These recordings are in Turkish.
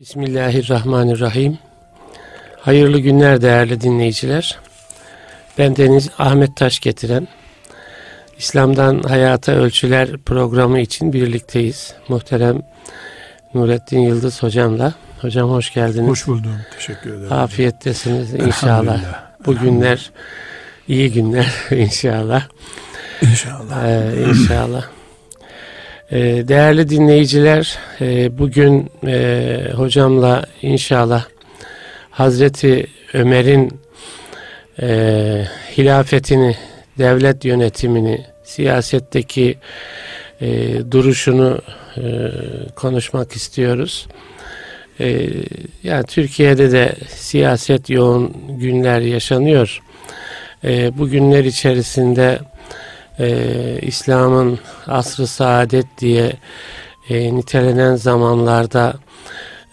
Bismillahirrahmanirrahim. Hayırlı günler değerli dinleyiciler. Ben Deniz Ahmet Taş getiren İslam'dan Hayata Ölçüler programı için birlikteyiz. Muhterem Nurettin Yıldız hocamla. Hocam hoş geldiniz. Hoş buldum. Teşekkür ederim. Afiyettesiniz inşallah. Bu günler iyi günler inşallah. İnşallah. Ee, inşallah. Ee, değerli dinleyiciler, e, bugün e, hocamla inşallah Hazreti Ömer'in e, hilafetini, devlet yönetimini, siyasetteki duruşunu konuşmak istiyoruz. Yani Türkiye'de de siyaset yoğun günler yaşanıyor. Bu günler içerisinde e, İslam'ın asrı saadet diye e, nitelenen zamanlarda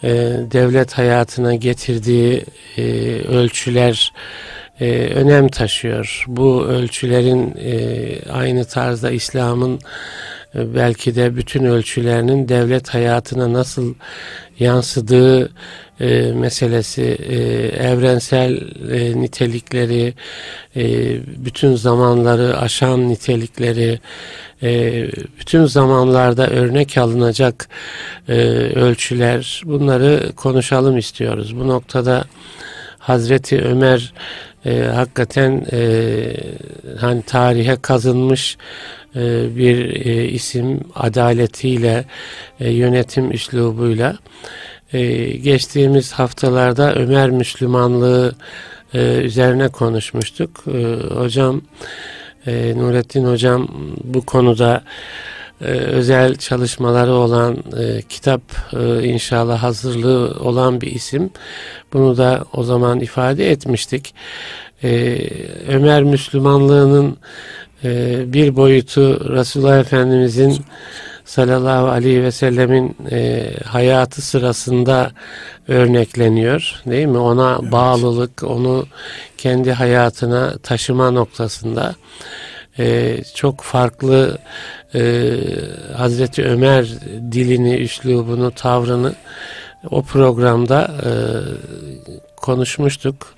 e, devlet hayatına getirdiği e, ölçüler e, önem taşıyor. Bu ölçülerin e, aynı tarzda İslam'ın belki de bütün ölçülerinin devlet hayatına nasıl yansıdığı e, meselesi, e, evrensel e, nitelikleri, e, bütün zamanları aşan nitelikleri, e, bütün zamanlarda örnek alınacak e, ölçüler, bunları konuşalım istiyoruz. Bu noktada Hazreti Ömer e, hakikaten e, hani tarihe kazınmış e, bir e, isim adaletiyle, e, yönetim üslubuyla. Geçtiğimiz haftalarda Ömer Müslümanlığı üzerine konuşmuştuk. Hocam, Nurettin Hocam bu konuda özel çalışmaları olan kitap inşallah hazırlığı olan bir isim. Bunu da o zaman ifade etmiştik. Ömer Müslümanlığının e, bir boyutu Resulullah Efendimizin sallallahu aleyhi ve sellemin e, hayatı sırasında örnekleniyor. Değil mi? Ona evet. bağlılık, onu kendi hayatına taşıma noktasında e, çok farklı e, Hazreti Ömer dilini, üslubunu, tavrını o programda e, konuşmuştuk.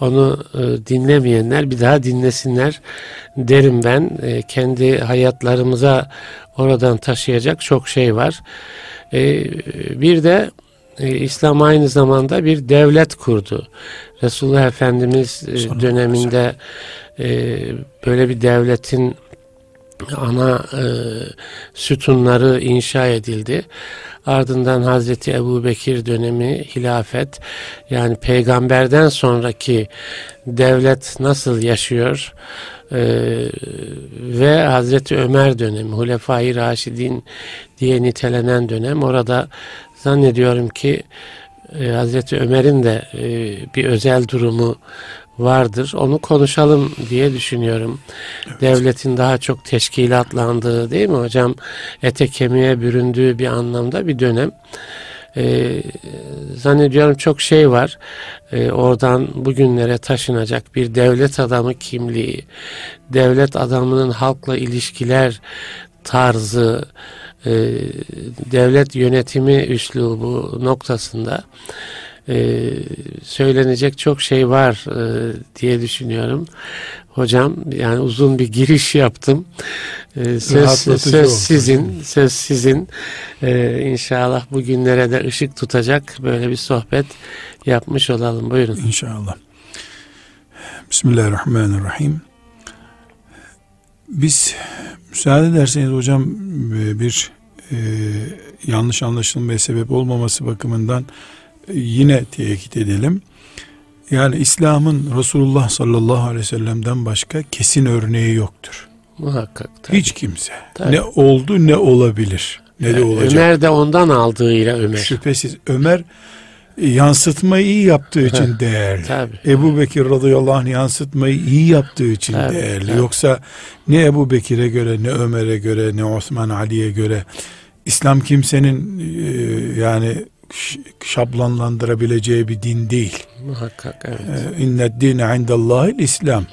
Onu e, dinlemeyenler bir daha dinlesinler derim ben. E, kendi hayatlarımıza oradan taşıyacak çok şey var. E, bir de e, İslam aynı zamanda bir devlet kurdu. Resulullah Efendimiz e, döneminde e, böyle bir devletin ana e, sütunları inşa edildi. Ardından Hazreti Ebu Bekir dönemi hilafet yani peygamberden sonraki devlet nasıl yaşıyor ee, ve Hazreti Ömer dönemi Hulefai Raşidin diye nitelenen dönem orada zannediyorum ki e, Hazreti Ömer'in de e, bir özel durumu vardır. Onu konuşalım diye düşünüyorum. Evet. Devletin daha çok teşkilatlandığı değil mi hocam? Ete kemiğe büründüğü bir anlamda bir dönem. Ee, zannediyorum çok şey var. Ee, oradan bugünlere taşınacak bir devlet adamı kimliği, devlet adamının halkla ilişkiler tarzı, e, devlet yönetimi üslubu noktasında e, söylenecek çok şey var e, diye düşünüyorum. Hocam yani uzun bir giriş yaptım. E, söz söz sizin, söz sizin. E, inşallah bugünlere de ışık tutacak böyle bir sohbet yapmış olalım. Buyurun. İnşallah. Bismillahirrahmanirrahim. Biz müsaade ederseniz hocam e, bir e, yanlış anlaşılmaya sebep olmaması bakımından yine tekit edelim. Yani İslam'ın Resulullah sallallahu aleyhi ve sellem'den başka kesin örneği yoktur. Muhakkak. Tabii. Hiç kimse. Tabii. Ne oldu ne olabilir. Ne yani de olacak. Ömer de ondan aldığıyla Ömer. Şüphesiz. Ömer yansıtmayı iyi yaptığı için değerli. Tabii. Ebu Bekir radıyallahu anh yansıtmayı iyi yaptığı için tabii, değerli. Tabii. Yoksa ne Ebu Bekir'e göre ne Ömer'e göre ne Osman Ali'ye göre İslam kimsenin e, yani şablonlandırabileceği bir din değil. Muhakkak evet. Ee, İnne dine indallahil İslam.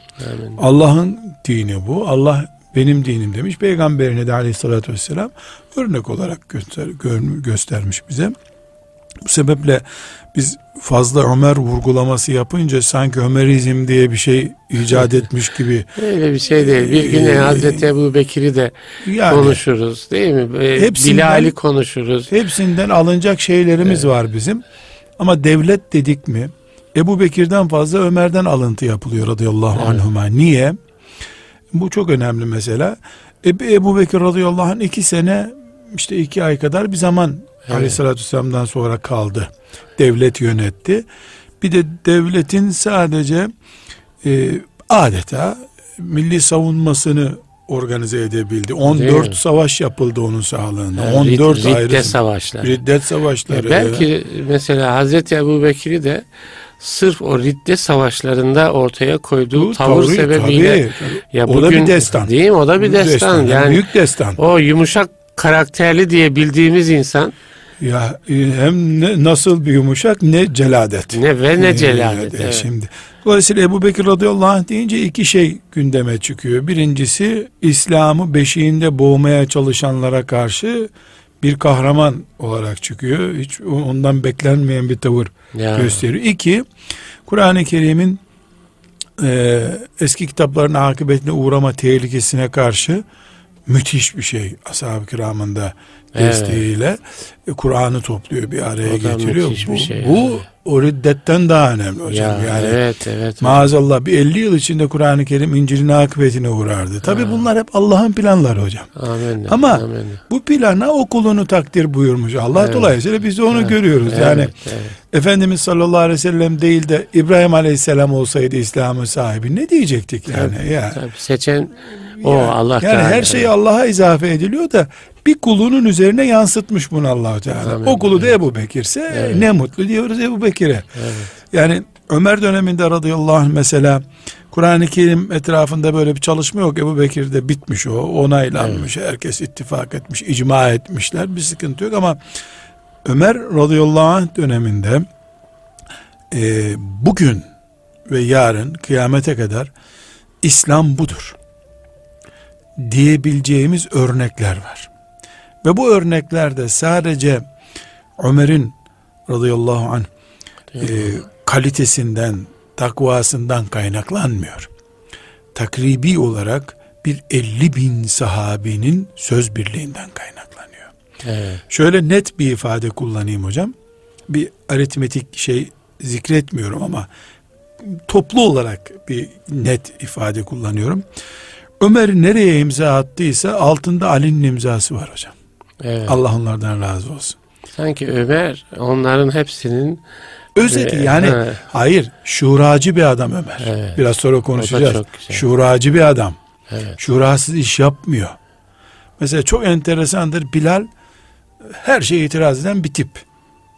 Allah'ın dini bu. Allah benim dinim demiş. Peygamberine de aleyhissalatü vesselam örnek olarak göster, gö, göstermiş bize. Bu sebeple biz fazla Ömer vurgulaması yapınca sanki Ömerizm diye bir şey icat etmiş gibi. Öyle bir şey değil. Bir gün ee, Hazreti Ebu Bekir'i de yani, konuşuruz değil mi? Ee, hepsinden, Bilal'i konuşuruz. Hepsinden alınacak şeylerimiz evet. var bizim. Ama devlet dedik mi Ebu Bekir'den fazla Ömer'den alıntı yapılıyor radıyallahu evet. anhuma. Niye? Bu çok önemli mesela. Ebu, Ebu Bekir radıyallahu anh iki sene işte iki ay kadar bir zaman evet. aleyhissalatü vesselam'dan sonra kaldı. Devlet yönetti. Bir de devletin sadece e, adeta milli savunmasını organize edebildi. 14 savaş yapıldı onun sağlığında. Yani 14 riddet ayrı savaşları. Riddet savaşları. Ya belki mesela Hazreti Ebu Bekir'i de sırf o riddet savaşlarında ortaya koyduğu bu, tavır tabii, sebebiyle tabii, ya o bugün, da bir destan. Değil mi? O da bir destan. destan. Yani büyük destan. O yumuşak karakterli diye bildiğimiz insan ya e, hem ne, nasıl bir yumuşak ne celadet. Ne ve ne celadet. Ee, evet. Şimdi dolayısıyla Ebu Bekir radıyallahu anh deyince iki şey gündeme çıkıyor. Birincisi İslam'ı beşiğinde boğmaya çalışanlara karşı bir kahraman olarak çıkıyor. Hiç ondan beklenmeyen bir tavır ya. gösteriyor. İki, Kur'an-ı Kerim'in e, eski kitapların akıbetine uğrama tehlikesine karşı müthiş bir şey ashab-ı kiramında desteğiyle evet. Kur'an'ı topluyor bir araya o getiriyor. Bu, şey bu yani. o riddetten daha önemli hocam. Ya, yani evet evet. Maazallah bir 50 yıl içinde Kur'an-ı Kerim İncil'in akıbetine uğrardı. Tabi bunlar hep Allah'ın planları hocam. Amin. Ama Amin. bu plana o kulunu takdir buyurmuş. Allah evet. dolayısıyla biz de onu evet. görüyoruz. Evet. Yani evet. Efendimiz sallallahu aleyhi ve sellem değil de İbrahim aleyhisselam olsaydı İslam'ın sahibi ne diyecektik yani? Tabii, ya. tabii. Seçen o yani, Allah Yani her şey Allah'a izafe ediliyor da bir kulunun üzerine yansıtmış bunu allah Teala. Amin. O kulu da Ebu Bekir'se evet. ne mutlu diyoruz Ebu Bekir'e. Evet. Yani Ömer döneminde radıyallahu anh mesela Kur'an-ı Kerim etrafında böyle bir çalışma yok. Ebu Bekir'de bitmiş o. Onaylanmış. Evet. Herkes ittifak etmiş. icma etmişler. Bir sıkıntı yok ama Ömer radıyallahu anh döneminde e, bugün ve yarın kıyamete kadar İslam budur diyebileceğimiz örnekler var. Ve bu örneklerde sadece Ömer'in radıyallahu anh e, kalitesinden, takvasından kaynaklanmıyor. Takribi olarak bir 50 bin sahabinin söz birliğinden kaynaklanıyor. Evet. Şöyle net bir ifade kullanayım hocam. Bir aritmetik şey zikretmiyorum ama toplu olarak bir net ifade kullanıyorum. Ömer nereye imza attıysa altında Ali'nin imzası var hocam. Evet. Allah onlardan razı olsun. Sanki Ömer onların hepsinin özeti e, yani he. hayır şuracı bir adam Ömer. Evet. Biraz sonra konuşacağız. Şuracı bir adam. Evet. Şurasız iş yapmıyor. Mesela çok enteresandır Bilal her şeye itiraz eden bir tip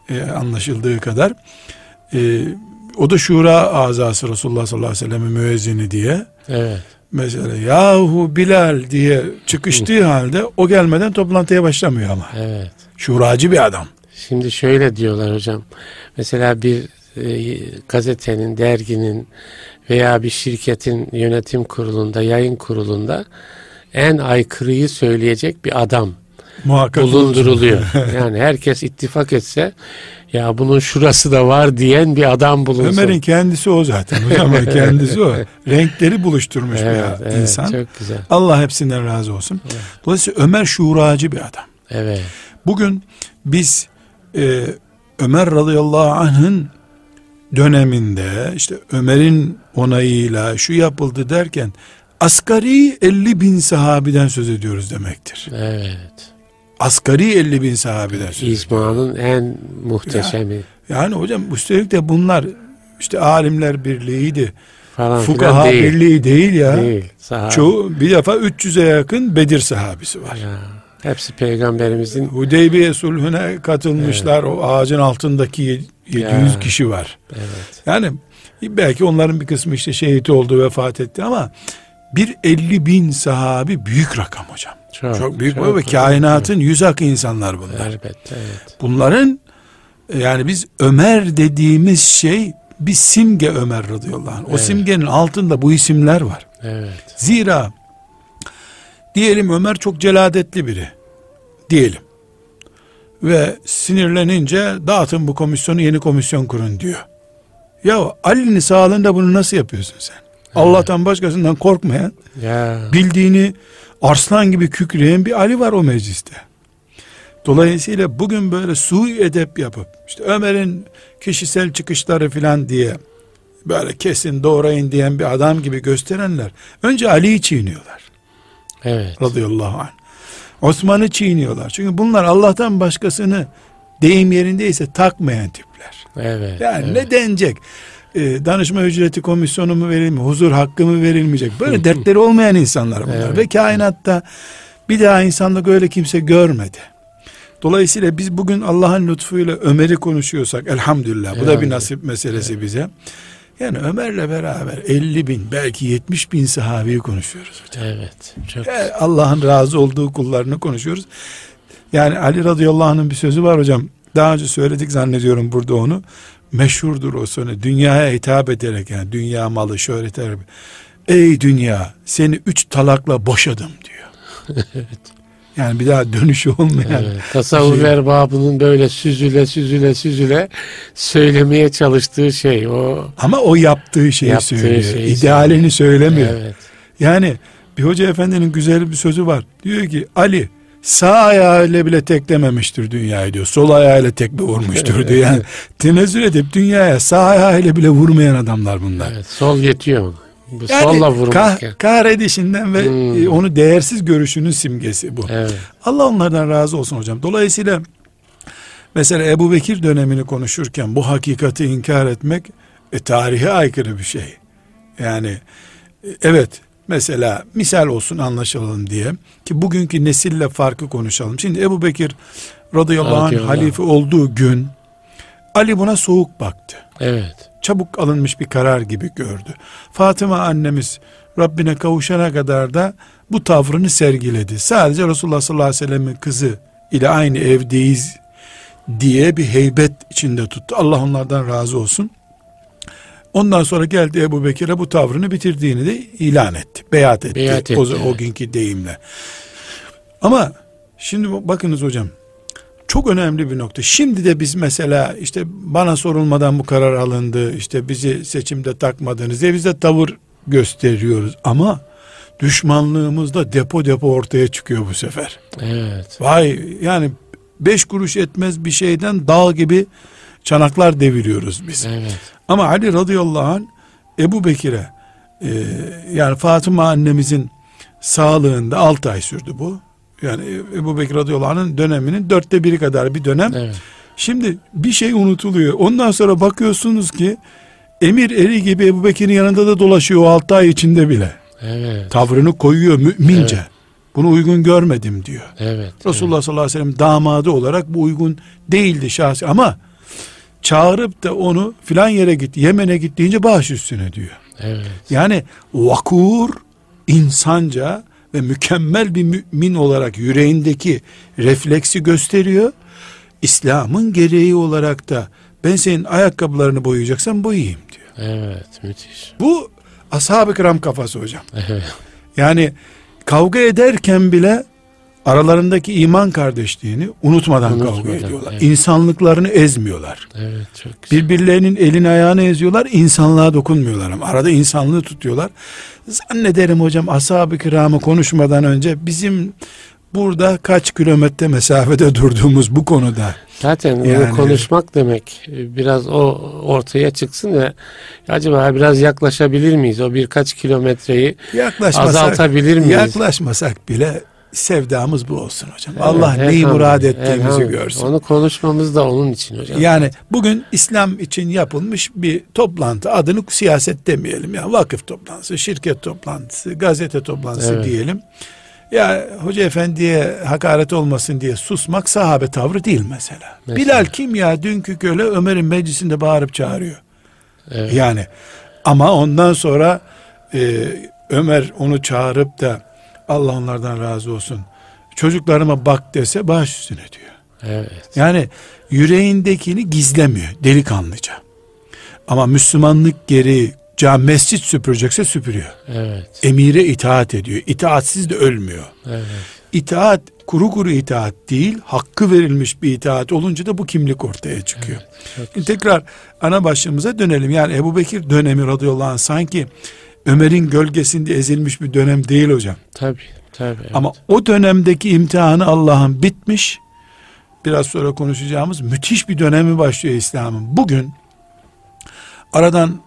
e, anlaşıldığı kadar. E, o da şura azası Resulullah sallallahu aleyhi ve sellem'in müezzini diye. Evet. Mesela yahu Bilal diye çıkıştığı halde o gelmeden toplantıya başlamıyor ama. Evet. Şuracı bir adam. Şimdi şöyle diyorlar hocam. Mesela bir e, gazetenin, derginin veya bir şirketin yönetim kurulunda, yayın kurulunda en aykırıyı söyleyecek bir adam Muhakkak bulunduruluyor. yani herkes ittifak etse ya bunun şurası da var diyen bir adam bulunsun. Ömer'in kendisi o zaten. Hocam kendisi o. Renkleri buluşturmuş evet, bir evet, insan. Çok güzel. Allah hepsinden razı olsun. Evet. Dolayısıyla Ömer şuracı bir adam. Evet. Bugün biz e, Ömer radıyallahu anh'ın döneminde işte Ömer'in onayıyla şu yapıldı derken asgari 50 bin sahabiden söz ediyoruz demektir. Evet asgari 50 bin sahabeden söz İcmanın en muhteşemi. Ya, yani hocam üstelik de bunlar işte alimler birliğiydi. Falan Fukaha değil. birliği değil ya. Değil. Çoğu, bir defa 300'e yakın Bedir sahabisi var. Ya, hepsi peygamberimizin. Hudeybiye sulhüne katılmışlar. Evet. O ağacın altındaki 700 ya. kişi var. Evet. Yani belki onların bir kısmı işte şehit oldu vefat etti ama bir 50 bin sahabi büyük rakam hocam. Çok, çok büyük çok, ve kainatın yüz akı insanlar bunlar. Elbette evet. Bunların yani biz Ömer dediğimiz şey bir simge Ömer radıyallahu anh. O evet. simgenin altında bu isimler var. Evet. Zira diyelim Ömer çok celadetli biri. Diyelim. ve sinirlenince dağıtın bu komisyonu yeni komisyon kurun diyor. Ya Ali'nin sağlığında bunu nasıl yapıyorsun sen? Evet. Allah'tan başkasından korkmayan, ya. bildiğini arslan gibi kükreyen bir Ali var o mecliste. Dolayısıyla bugün böyle sui edep yapıp işte Ömer'in kişisel çıkışları filan diye böyle kesin doğrayın diyen bir adam gibi gösterenler önce Ali'yi çiğniyorlar. Evet. Radıyallahu anh. Osman'ı çiğniyorlar. Çünkü bunlar Allah'tan başkasını deyim yerindeyse takmayan tipler. Evet. Yani evet. ne denecek? Ee, danışma ücreti komisyonu mu verilmiyor? Huzur hakkı mı verilmeyecek? Böyle dertleri olmayan insanlar bunlar. Evet. Ve kainatta bir daha insanlık öyle kimse görmedi. Dolayısıyla biz bugün Allah'ın lütfuyla Ömer'i konuşuyorsak elhamdülillah. Bu yani. da bir nasip meselesi evet. bize. Yani Ömer'le beraber 50 bin belki 70 bin sahabeyi konuşuyoruz hocam. Evet. Çok... Yani Allah'ın razı olduğu kullarını konuşuyoruz. Yani Ali radıyallahu anh'ın bir sözü var hocam. Daha önce söyledik zannediyorum burada onu. Meşhurdur o sonu. Dünyaya hitap ederek yani dünya malı şöhret Ey dünya seni üç talakla boşadım diyor. evet. Yani bir daha dönüşü olmayan. Evet, tasavvuf şey. erbabının böyle süzüle süzüle süzüle söylemeye çalıştığı şey o. Ama o yaptığı şeyi yaptığı söylüyor. Şeyi İdealini söylüyor. söylemiyor. Evet. Yani bir hoca efendinin güzel bir sözü var. Diyor ki Ali sağ ayağıyla bile teklememiştir dünyayı diyor. Sol ayağıyla tekme vurmuştur diyor. Yani tenezzül edip dünyaya sağ ayağıyla bile vurmayan adamlar bunlar. Evet, sol yetiyor bu yani solla vurmak. Kah, ya. kahredişinden ve hmm. E, onu değersiz görüşünün simgesi bu. Evet. Allah onlardan razı olsun hocam. Dolayısıyla mesela Ebu Bekir dönemini konuşurken bu hakikati inkar etmek e, tarihe aykırı bir şey. Yani e, evet mesela misal olsun anlaşılalım diye ki bugünkü nesille farkı konuşalım. Şimdi Ebu Bekir radıyallahu anh halife olduğu gün Ali buna soğuk baktı. Evet çabuk alınmış bir karar gibi gördü. Fatıma annemiz Rabbine kavuşana kadar da bu tavrını sergiledi. Sadece Resulullah sallallahu aleyhi ve sellem'in kızı ile aynı evdeyiz diye bir heybet içinde tuttu. Allah onlardan razı olsun. Ondan sonra geldi Ebu Bekir'e bu tavrını bitirdiğini de ilan etti. Beyat etti. Beyat etti o, evet. o günkü deyimle. Ama şimdi bakınız hocam çok önemli bir nokta. Şimdi de biz mesela işte bana sorulmadan bu karar alındı, işte bizi seçimde takmadınız diye biz de tavır gösteriyoruz. Ama düşmanlığımız da depo depo ortaya çıkıyor bu sefer. Evet. Vay yani beş kuruş etmez bir şeyden dağ gibi çanaklar deviriyoruz biz. Evet. Ama Ali radıyallahu anh Ebu Bekir'e e, yani Fatıma annemizin sağlığında altı ay sürdü bu. Yani Ebu Bekir radıyallahu anh'ın döneminin dörtte biri kadar bir dönem. Evet. Şimdi bir şey unutuluyor. Ondan sonra bakıyorsunuz ki emir eri gibi Ebu Bekir'in yanında da dolaşıyor o altı ay içinde bile. Evet. Tavrını koyuyor mümince. Evet. Bunu uygun görmedim diyor. Evet. Resulullah evet. sallallahu aleyhi ve sellem damadı olarak bu uygun değildi şahsi ama çağırıp da onu filan yere git, Yemen'e git deyince baş üstüne diyor. Evet. Yani vakur insanca ve mükemmel bir mümin olarak yüreğindeki refleksi gösteriyor. İslam'ın gereği olarak da ben senin ayakkabılarını boyayacaksam boyayayım diyor. Evet müthiş. Bu ashab-ı kiram kafası hocam. Evet. Yani kavga ederken bile aralarındaki iman kardeşliğini unutmadan, unutmadan kavga ediyorlar. Evet. İnsanlıklarını ezmiyorlar. Evet çok güzel. Birbirlerinin elini ayağını eziyorlar, insanlığa dokunmuyorlar ama arada insanlığı tutuyorlar. Zannederim hocam ashab-ı kiramı konuşmadan önce bizim burada kaç kilometre mesafede durduğumuz bu konuda. Zaten yani, onu konuşmak demek biraz o ortaya çıksın da acaba biraz yaklaşabilir miyiz? O birkaç kilometreyi azaltabilir miyiz? Yaklaşmasak bile sevdamız bu olsun hocam. Evet, Allah neyi murad ettiğimizi görsün. Onu konuşmamız da onun için hocam. Yani bugün İslam için yapılmış bir toplantı adını siyaset demeyelim ya vakıf toplantısı, şirket toplantısı, gazete toplantısı evet. diyelim. Ya hoca efendiye hakaret olmasın diye susmak sahabe tavrı değil mesela. mesela. Bilal kim ya dünkü köle Ömer'in meclisinde bağırıp çağırıyor. Evet. Yani ama ondan sonra e, Ömer onu çağırıp da Allah onlardan razı olsun. Çocuklarıma bak dese baş üstüne diyor. Evet. Yani yüreğindekini gizlemiyor delikanlıca. Ama Müslümanlık gereği cam mescit süpürecekse süpürüyor. Evet. Emire itaat ediyor. İtaatsiz de ölmüyor. Evet. itaat kuru kuru itaat değil, hakkı verilmiş bir itaat olunca da bu kimlik ortaya çıkıyor. Evet, Tekrar ana başlığımıza dönelim. Yani Ebu Bekir dönemi radıyallahu anh sanki Ömer'in gölgesinde ezilmiş bir dönem değil hocam. Tabi tabi. Evet. Ama o dönemdeki imtihanı Allah'ın bitmiş. Biraz sonra konuşacağımız müthiş bir dönemi başlıyor İslam'ın. Bugün aradan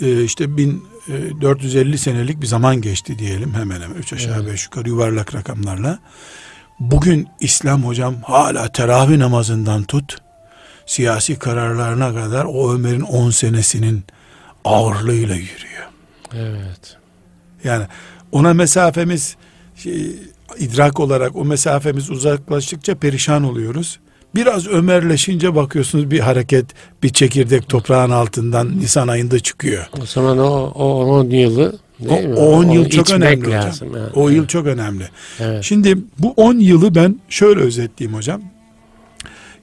e, işte 1450 senelik bir zaman geçti diyelim hemen hemen 3 aşağı 5 evet. yukarı yuvarlak rakamlarla. Bugün İslam hocam hala teravih namazından tut siyasi kararlarına kadar o Ömer'in 10 senesinin ağırlığıyla yürüyor. Evet. Yani ona mesafemiz şey, idrak olarak o mesafemiz uzaklaştıkça perişan oluyoruz. Biraz Ömerleşince bakıyorsunuz bir hareket, bir çekirdek toprağın altından Nisan ayında çıkıyor. O zaman o, o 10 yılı değil o, mi? O 10 yıl çok önemli lazım hocam. Yani. O yıl çok önemli. Evet. Şimdi bu 10 yılı ben şöyle özetleyeyim hocam.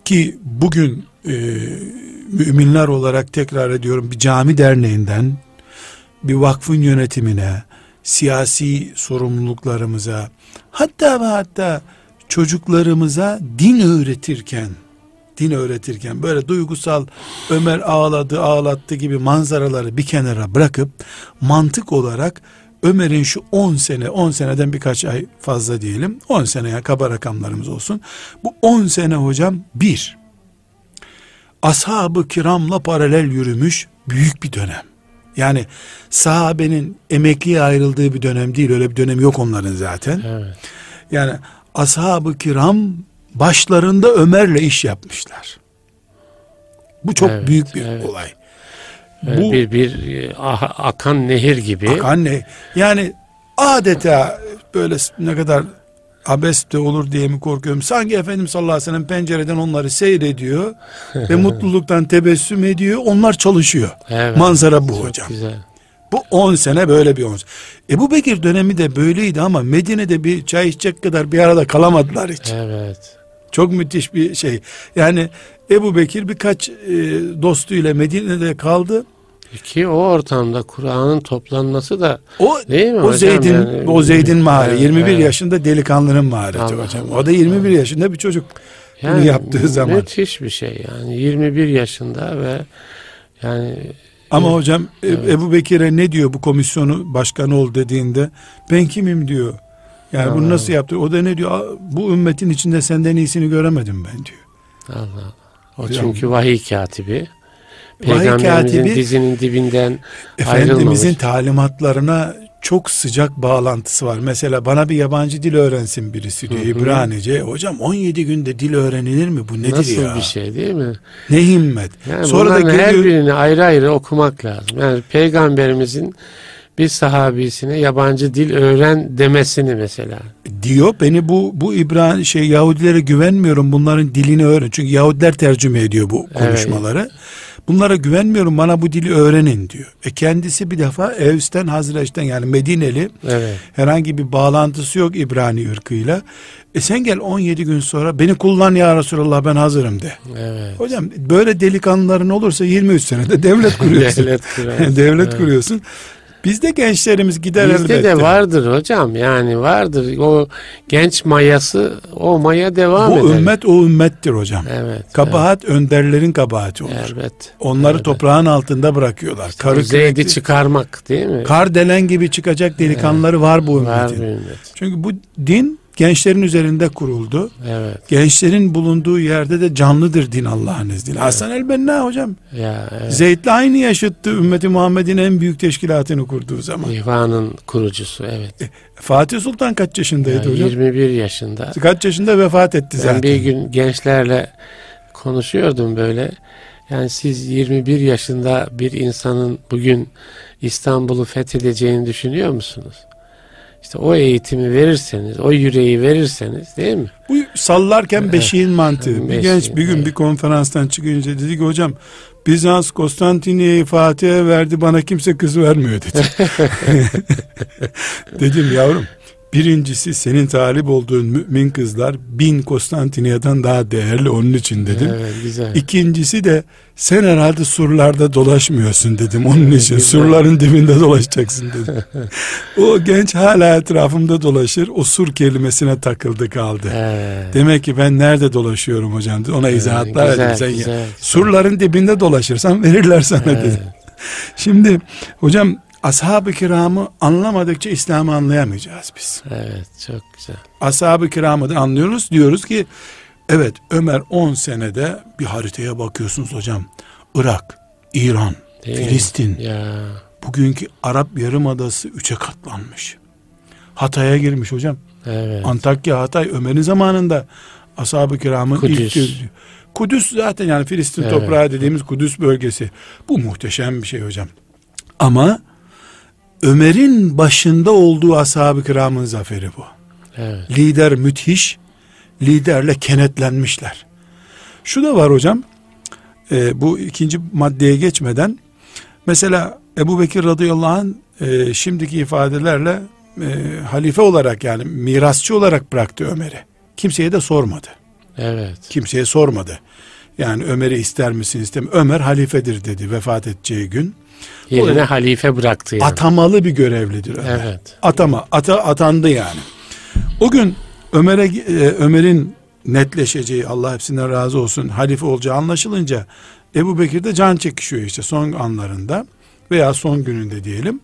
Ki bugün e, müminler olarak tekrar ediyorum bir cami derneğinden bir vakfın yönetimine, siyasi sorumluluklarımıza, hatta ve hatta çocuklarımıza din öğretirken, din öğretirken böyle duygusal Ömer ağladı ağlattı gibi manzaraları bir kenara bırakıp mantık olarak Ömer'in şu 10 sene 10 seneden birkaç ay fazla diyelim 10 seneye kaba rakamlarımız olsun. Bu 10 sene hocam bir ashab-ı kiramla paralel yürümüş büyük bir dönem yani sahabenin emekliye ayrıldığı bir dönem değil öyle bir dönem yok onların zaten evet. yani ashab-ı kiram başlarında Ömer'le iş yapmışlar. Bu çok evet, büyük bir evet. olay. Bu bir bir ah, akan nehir gibi. Akan ne? Yani adeta böyle ne kadar abes de olur diye mi korkuyorum? Sanki Efendimiz sallallahu aleyhi ve sellem pencereden onları seyrediyor ve mutluluktan tebessüm ediyor. Onlar çalışıyor. Evet, Manzara bu hocam. Güzel. Bu 10 sene böyle bir 10 sene. Ebu Bekir dönemi de böyleydi ama Medine'de bir çay içecek kadar bir arada kalamadılar hiç. Evet. Çok müthiş bir şey. Yani Ebu Bekir birkaç e, dostuyla Medine'de kaldı. Ki o ortamda Kur'an'ın toplanması da o değil mi o hocam? Zeyd'in yani, o Zeyd'in. Evet, 21 evet. yaşında delikanlının mahareti Allah hocam. Allah, o da 21 Allah. yaşında bir çocuk yani, bunu yaptığı zaman. Müthiş bir şey yani 21 yaşında ve yani ama evet. hocam e, evet. Ebu Bekir'e ne diyor bu komisyonu başkanı ol dediğinde ben kimim diyor. Yani Allah bunu nasıl yaptı? O da ne diyor? Bu ümmetin içinde senden iyisini göremedim ben diyor. Allah. O çünkü vahiy katibi. Peygamberimizin katibi, dizinin dibinden Efendimizin talimatlarına çok sıcak bağlantısı var. Mesela bana bir yabancı dil öğrensin birisi diyor. Hı hı. İbranice. Hocam 17 günde dil öğrenilir mi? Bu nedir Nasıl ya? Nasıl bir şey değil mi? Ne himmet. Yani Sonra da geliyor... her birini ayrı ayrı okumak lazım. Yani peygamberimizin bir sahabisine yabancı dil öğren demesini mesela. Diyor beni bu bu İbrani şey Yahudilere güvenmiyorum bunların dilini öğren. Çünkü Yahudiler tercüme ediyor bu konuşmaları. Evet. Bunlara güvenmiyorum bana bu dili öğrenin diyor. E kendisi bir defa Evs'ten Hazreç'ten yani Medineli evet. herhangi bir bağlantısı yok İbrani ırkıyla. E sen gel 17 gün sonra beni kullan ya Resulallah ben hazırım de. Evet. Hocam böyle delikanlıların olursa 23 senede devlet kuruyorsun. devlet, devlet evet. kuruyorsun. Bizde gençlerimiz gider Bizde elbette. de vardır hocam yani vardır o genç mayası o maya devam eder. Bu ümmet o ümmettir hocam. Evet. Kabahat evet. önderlerin kabahati olur. Evet. Onları evet. toprağın altında bırakıyorlar. İşte Karı zeydi çıkarmak değil mi? Kardelen gibi çıkacak delikanlıları evet. var bu ümmetin. Var bu ümmet. Çünkü bu din gençlerin üzerinde kuruldu. Evet. Gençlerin bulunduğu yerde de canlıdır din Allah'ın izniyle. Evet. Hasan el-Benna hocam. Ya, evet. Zeyd'le aynı yaşıttı. Ümmeti Muhammed'in en büyük teşkilatını kurduğu zaman. İhvanın kurucusu evet. E, Fatih Sultan kaç yaşındaydı ya, hocam? 21 yaşında. Kaç yaşında vefat etti zaten. Ben bir gün gençlerle konuşuyordum böyle. Yani siz 21 yaşında bir insanın bugün İstanbul'u fethedeceğini düşünüyor musunuz? İşte o eğitimi verirseniz, o yüreği verirseniz değil mi? Bu sallarken beşiğin mantığı. Bir genç bir gün evet. bir konferanstan çıkınca dedi ki hocam Bizans Konstantiniye'yi Fatih'e verdi bana kimse kız vermiyor dedi. Dedim yavrum Birincisi senin talip olduğun mümin kızlar bin Konstantiniyye'den daha değerli onun için dedim. Evet, güzel. İkincisi de sen herhalde surlarda dolaşmıyorsun dedim. Onun için surların dibinde dolaşacaksın dedim. o genç hala etrafımda dolaşır. O sur kelimesine takıldı kaldı. Evet. Demek ki ben nerede dolaşıyorum hocam? Ona evet, izahatlar güzel, edin. Sen güzel, ya. Surların dibinde dolaşırsan verirler sana evet. dedim. Şimdi hocam ashab-ı kiramı anlamadıkça İslam'ı anlayamayacağız biz. Evet çok güzel. Ashab-ı kiramı da anlıyoruz diyoruz ki evet Ömer 10 senede bir haritaya bakıyorsunuz hocam. Irak, İran, Değil Filistin. Ya. Bugünkü Arap Yarımadası üçe katlanmış. Hatay'a girmiş hocam. Evet. Antakya, Hatay Ömer'in zamanında ashab-ı kiramın Kudüs. ilk Kudüs zaten yani Filistin evet. toprağı dediğimiz Kudüs bölgesi. Bu muhteşem bir şey hocam. Ama Ömer'in başında olduğu ashab-ı kiramın zaferi bu. Evet. Lider müthiş, liderle kenetlenmişler. Şu da var hocam, e, bu ikinci maddeye geçmeden, mesela Ebu Bekir radıyallahu anh e, şimdiki ifadelerle e, halife olarak yani mirasçı olarak bıraktı Ömer'i. Kimseye de sormadı. Evet. Kimseye sormadı. Yani Ömer'i ister misin istem Ömer halifedir dedi vefat edeceği gün. Yerine o, halife bıraktı yani. Atamalı bir görevlidir Ömer. Evet. Atama, ata, atandı yani. O gün Ömer'e e, Ömer'in netleşeceği Allah hepsinden razı olsun halife olacağı anlaşılınca Ebu Bekir de can çekişiyor işte son anlarında veya son gününde diyelim.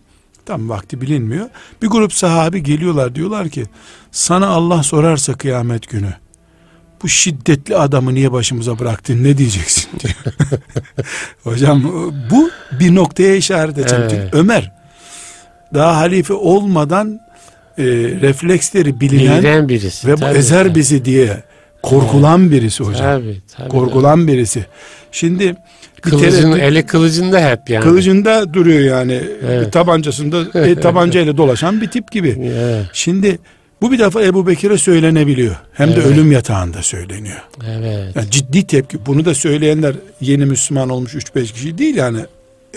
Tam vakti bilinmiyor. Bir grup sahabi geliyorlar diyorlar ki sana Allah sorarsa kıyamet günü bu şiddetli adamı niye başımıza bıraktın ne diyeceksin diyor. Hocam bu bir noktaya işaret edeceğim. Evet. Ömer daha halife olmadan e, refleksleri bilinen birisi, ve bu ezer tabii. bizi diye korkulan evet. birisi hocam. Tabii, tabii, korkulan tabii. birisi. Şimdi Kılıcın, eli kılıcında hep yani. Kılıcında duruyor yani. Evet. Tabancasında e, tabancayla dolaşan bir tip gibi. Evet. Şimdi bu bir defa Ebu Bekir'e söylenebiliyor. Hem evet. de ölüm yatağında söyleniyor. Evet. Yani ciddi tepki. Bunu da söyleyenler yeni Müslüman olmuş 3-5 kişi değil yani.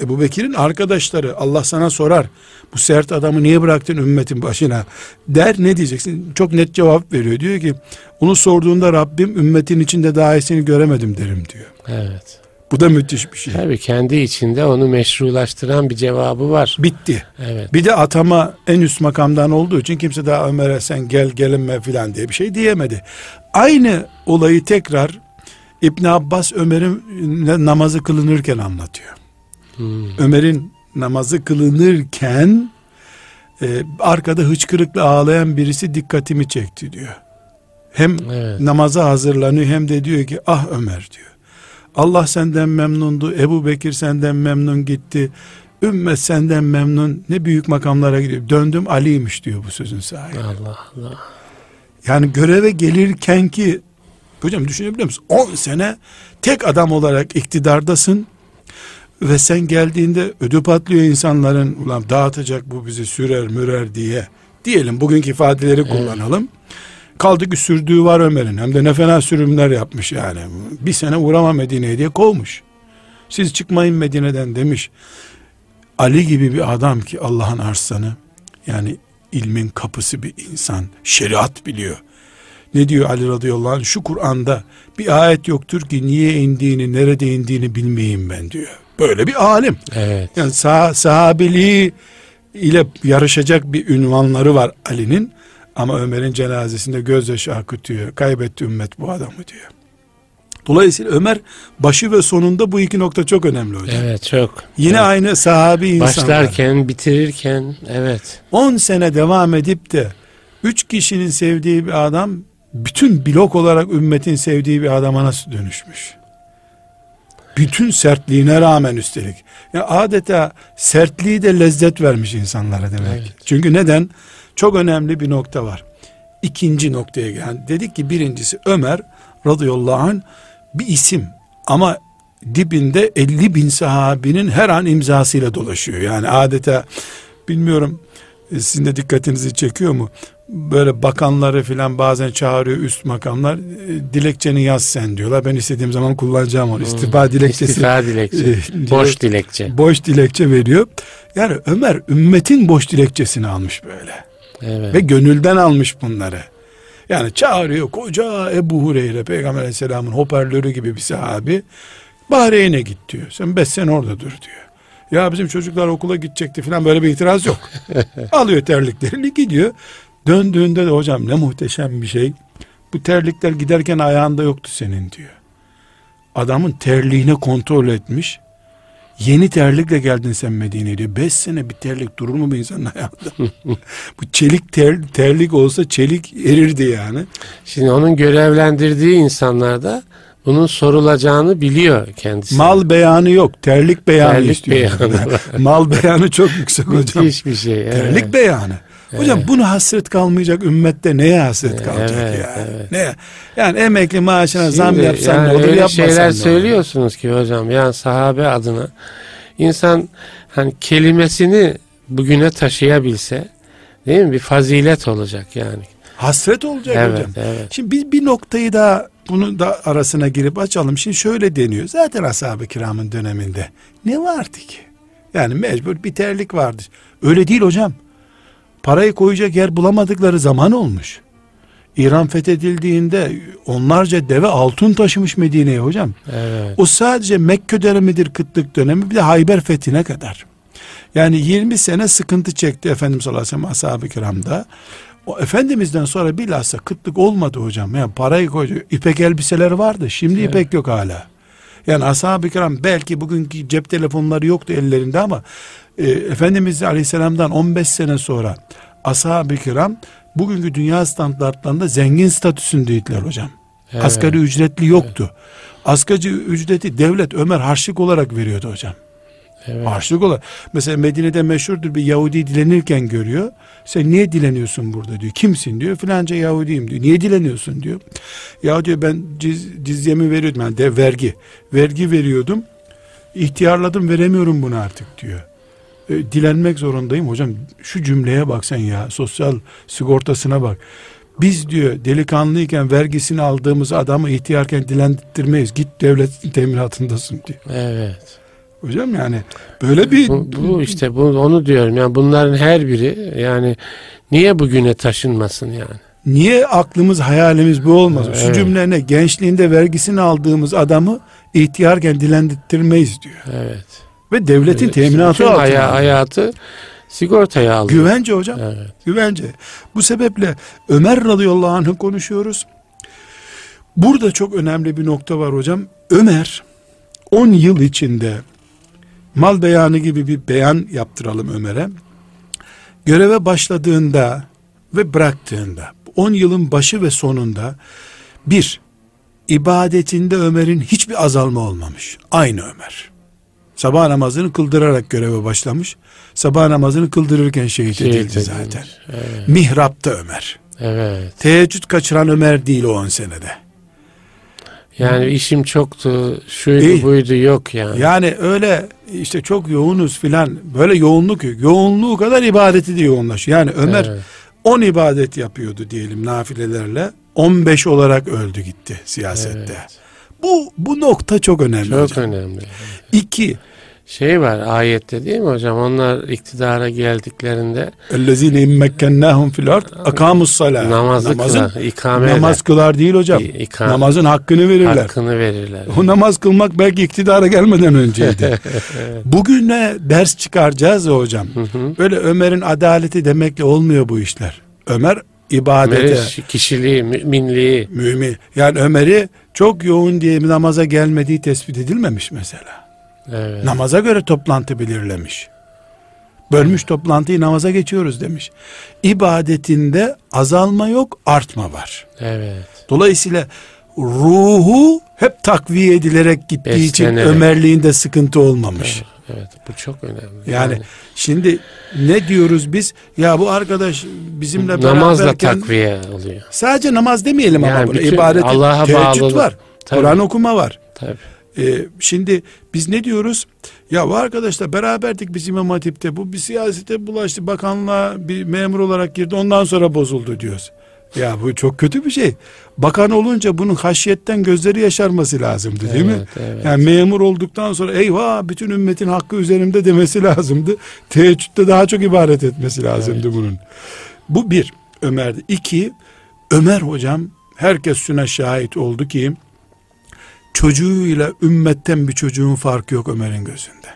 Ebu Bekir'in arkadaşları Allah sana sorar. Bu sert adamı niye bıraktın ümmetin başına? Der ne diyeceksin? Çok net cevap veriyor. Diyor ki onu sorduğunda Rabbim ümmetin içinde daha iyisini göremedim derim diyor. Evet. Bu da müthiş bir şey. Tabii kendi içinde onu meşrulaştıran bir cevabı var. Bitti. Evet. Bir de atama en üst makamdan olduğu için kimse daha Ömer'e sen gel gelinme filan diye bir şey diyemedi. Aynı olayı tekrar İbn Abbas Ömer'in namazı kılınırken anlatıyor. Hmm. Ömer'in namazı kılınırken e, arkada hıçkırıkla ağlayan birisi dikkatimi çekti diyor. Hem evet. namaza hazırlanıyor hem de diyor ki ah Ömer diyor. Allah senden memnundu. Ebu Bekir senden memnun gitti. Ümmet senden memnun. Ne büyük makamlara gidiyor. Döndüm Ali'ymiş diyor bu sözün sahibi. Allah Allah. Yani göreve gelirken ki hocam düşünebiliyor musun? 10 sene tek adam olarak iktidardasın ve sen geldiğinde ödü patlıyor insanların ulan dağıtacak bu bizi sürer mürer diye diyelim bugünkü ifadeleri evet. Kaldı ki sürdüğü var Ömer'in. Hem de ne fena sürümler yapmış yani. Bir sene uğrama Medine'ye diye kovmuş. Siz çıkmayın Medine'den demiş. Ali gibi bir adam ki Allah'ın arslanı. Yani ilmin kapısı bir insan. Şeriat biliyor. Ne diyor Ali radıyallahu anh? Şu Kur'an'da bir ayet yoktur ki niye indiğini, nerede indiğini bilmeyeyim ben diyor. Böyle bir alim. Evet. Yani sah sahabiliği ile yarışacak bir ünvanları var Ali'nin. Ama Ömer'in cenazesinde gözyaşı akıtıyor. Kaybetti ümmet bu adamı diyor. Dolayısıyla Ömer başı ve sonunda bu iki nokta çok önemli hocam. Evet çok. Yine evet. aynı sahabi insanlar. Başlarken bitirirken evet. 10 sene devam edip de 3 kişinin sevdiği bir adam bütün blok olarak ümmetin sevdiği bir adama nasıl dönüşmüş? Bütün sertliğine rağmen üstelik. Yani adeta sertliği de lezzet vermiş insanlara demek. Evet. Çünkü neden? Çok önemli bir nokta var. İkinci noktaya yani dedik ki birincisi Ömer radıyallahu anh bir isim ama dibinde 50 bin sahabinin her an imzasıyla dolaşıyor. Yani adeta bilmiyorum e, sizin de dikkatinizi çekiyor mu? Böyle bakanları filan bazen çağırıyor üst makamlar. E, dilekçeni yaz sen diyorlar. Ben istediğim zaman kullanacağım onu. İstifa hmm. dilekçesi. İstifa dilekçe. E, boş dilekçe. Boş dilekçe veriyor. Yani Ömer ümmetin boş dilekçesini almış böyle. Evet. Ve gönülden almış bunları. Yani çağırıyor koca Ebu Hureyre Peygamber aleyhisselamın hoparlörü gibi bir sahabi. Bahreyn'e git diyor. Sen beş sene orada dur diyor. Ya bizim çocuklar okula gidecekti falan böyle bir itiraz yok. Alıyor terliklerini gidiyor. Döndüğünde de hocam ne muhteşem bir şey. Bu terlikler giderken ayağında yoktu senin diyor. Adamın terliğine kontrol etmiş. Yeni terlikle geldin sen Medine'ye diyor. Beş sene bir terlik durur mu bir insanın ayağında? Bu çelik ter, terlik olsa çelik erirdi yani. Şimdi onun görevlendirdiği insanlar da bunun sorulacağını biliyor kendisi. Mal beyanı yok. Terlik beyanı terlik istiyor. Beyanı Mal beyanı çok yüksek hocam. Müthiş bir şey. Evet. Terlik beyanı. Hocam evet. bunu hasret kalmayacak ümmette neye hasret kalacak evet, yani? Evet. Ne? Yani emekli maaşına Şimdi, zam yapsan yani olur öyle şeyler söylüyorsunuz ki hocam. Yani sahabe adına insan hani kelimesini bugüne taşıyabilse değil mi? Bir fazilet olacak yani. Hasret olacak evet, hocam. Evet. Şimdi biz bir noktayı daha bunu da arasına girip açalım. Şimdi şöyle deniyor. Zaten ashab-ı kiramın döneminde ne vardı ki? Yani mecbur bir terlik vardı. Öyle değil hocam. Parayı koyacak yer bulamadıkları zaman olmuş. İran fethedildiğinde onlarca deve altın taşımış Medine'ye hocam. Evet. O sadece Mekke dönemidir kıtlık dönemi bir de Hayber fethine kadar. Yani 20 sene sıkıntı çekti Efendimiz sallallahu aleyhi ve sellem ashab-ı kiramda. O Efendimiz'den sonra bilhassa kıtlık olmadı hocam. Yani parayı koydu. İpek elbiseler vardı. Şimdi evet. ipek yok hala. Yani ashab-ı kiram belki bugünkü cep telefonları yoktu ellerinde ama e, Efendimiz Aleyhisselam'dan 15 sene sonra ashab-ı kiram bugünkü dünya standartlarında zengin statüsündeydiler hocam. Evet. Asgari ücretli yoktu. Evet. Asgari ücreti devlet Ömer harçlık olarak veriyordu hocam. Evet. Harçlık olarak. Mesela Medine'de meşhurdur bir Yahudi dilenirken görüyor. Sen niye dileniyorsun burada diyor. Kimsin diyor. Filanca Yahudiyim diyor. Niye dileniyorsun diyor. Ya diyor ben ciz, cizyemi veriyordum. Yani de vergi. Vergi veriyordum. İhtiyarladım veremiyorum bunu artık diyor. E, dilenmek zorundayım. Hocam şu cümleye bak sen ya. Sosyal sigortasına bak. Biz diyor delikanlıyken vergisini aldığımız adamı ihtiyarken dilendirmeyiz. Git devletin teminatındasın diyor. Evet. Hocam yani böyle bir bu, bu işte bu onu diyorum yani bunların her biri yani niye bugüne taşınmasın yani? Niye aklımız hayalimiz bu olmaz? Evet. Şu cümle Gençliğinde vergisini aldığımız adamı ihtiyarken dilendirmeyiz diyor. Evet. Ve devletin evet. teminatı altında. Haya, hayatı sigortaya alıyor. Güvence hocam. Evet. Güvence. Bu sebeple Ömer radıyallahu anh'ı konuşuyoruz. Burada çok önemli bir nokta var hocam. Ömer 10 yıl içinde mal beyanı gibi bir beyan yaptıralım Ömer'e. Göreve başladığında ve bıraktığında 10 yılın başı ve sonunda bir ibadetinde Ömer'in hiçbir azalma olmamış. Aynı Ömer. Sabah namazını kıldırarak göreve başlamış. Sabah namazını kıldırırken şehit, şehit edildi zaten. Evet. Mihrapta Ömer. Evet. Teheccüd kaçıran Ömer değil o 10 senede. Yani işim çoktu, şuydu Değil. buydu yok yani. Yani öyle işte çok yoğunuz filan böyle yoğunluk yok. Yoğunluğu kadar ibadeti de yoğunlaşıyor. Yani Ömer evet. 10 ibadet yapıyordu diyelim nafilelerle. 15 olarak öldü gitti siyasette. Evet. Bu bu nokta çok önemli. Çok hocam. önemli. İki, şey var ayette değil mi hocam? Onlar iktidara geldiklerinde ellezine immekkennahum fil ard akamus salat. Namazı Namazın, kılar, ikame namaz eder. kılar değil hocam. İ, Namazın hakkını verirler. Hakkını verirler. O namaz kılmak belki iktidara gelmeden önceydi. Bugün ne ders çıkaracağız ya hocam. Böyle Ömer'in adaleti demekle olmuyor bu işler. Ömer ibadete. Ömer'in kişiliği, müminliği. Mümin. Yani Ömer'i çok yoğun diye namaza gelmediği tespit edilmemiş mesela. Evet. Namaza göre toplantı belirlemiş. Bölmüş toplantıyı namaza geçiyoruz demiş. İbadetinde azalma yok, artma var. Evet. Dolayısıyla ruhu hep takviye edilerek gittiği Beslenerek. için Ömerliğinde sıkıntı olmamış. Evet, evet bu çok önemli. Yani, yani şimdi ne diyoruz biz? Ya bu arkadaş bizimle namazla takviye oluyor. Sadece namaz demeyelim yani ama bunu ibadet Allah'a teheccüd var. Kur'an okuma var. Tabii. Ee, şimdi biz ne diyoruz? Ya bu arkadaşla beraberdik biz İmam Hatip'te. Bu bir siyasete bulaştı. Bakanlığa bir memur olarak girdi. Ondan sonra bozuldu diyoruz. Ya bu çok kötü bir şey. Bakan olunca bunun haşiyetten gözleri yaşarması lazımdı değil evet, mi? Evet. Yani memur olduktan sonra eyvah bütün ümmetin hakkı üzerimde demesi lazımdı. Teheccüde daha çok ibaret etmesi lazımdı evet. bunun. Bu bir Ömer'de. İki Ömer hocam herkes şuna şahit oldu ki çocuğuyla ümmetten bir çocuğun farkı yok Ömer'in gözünde.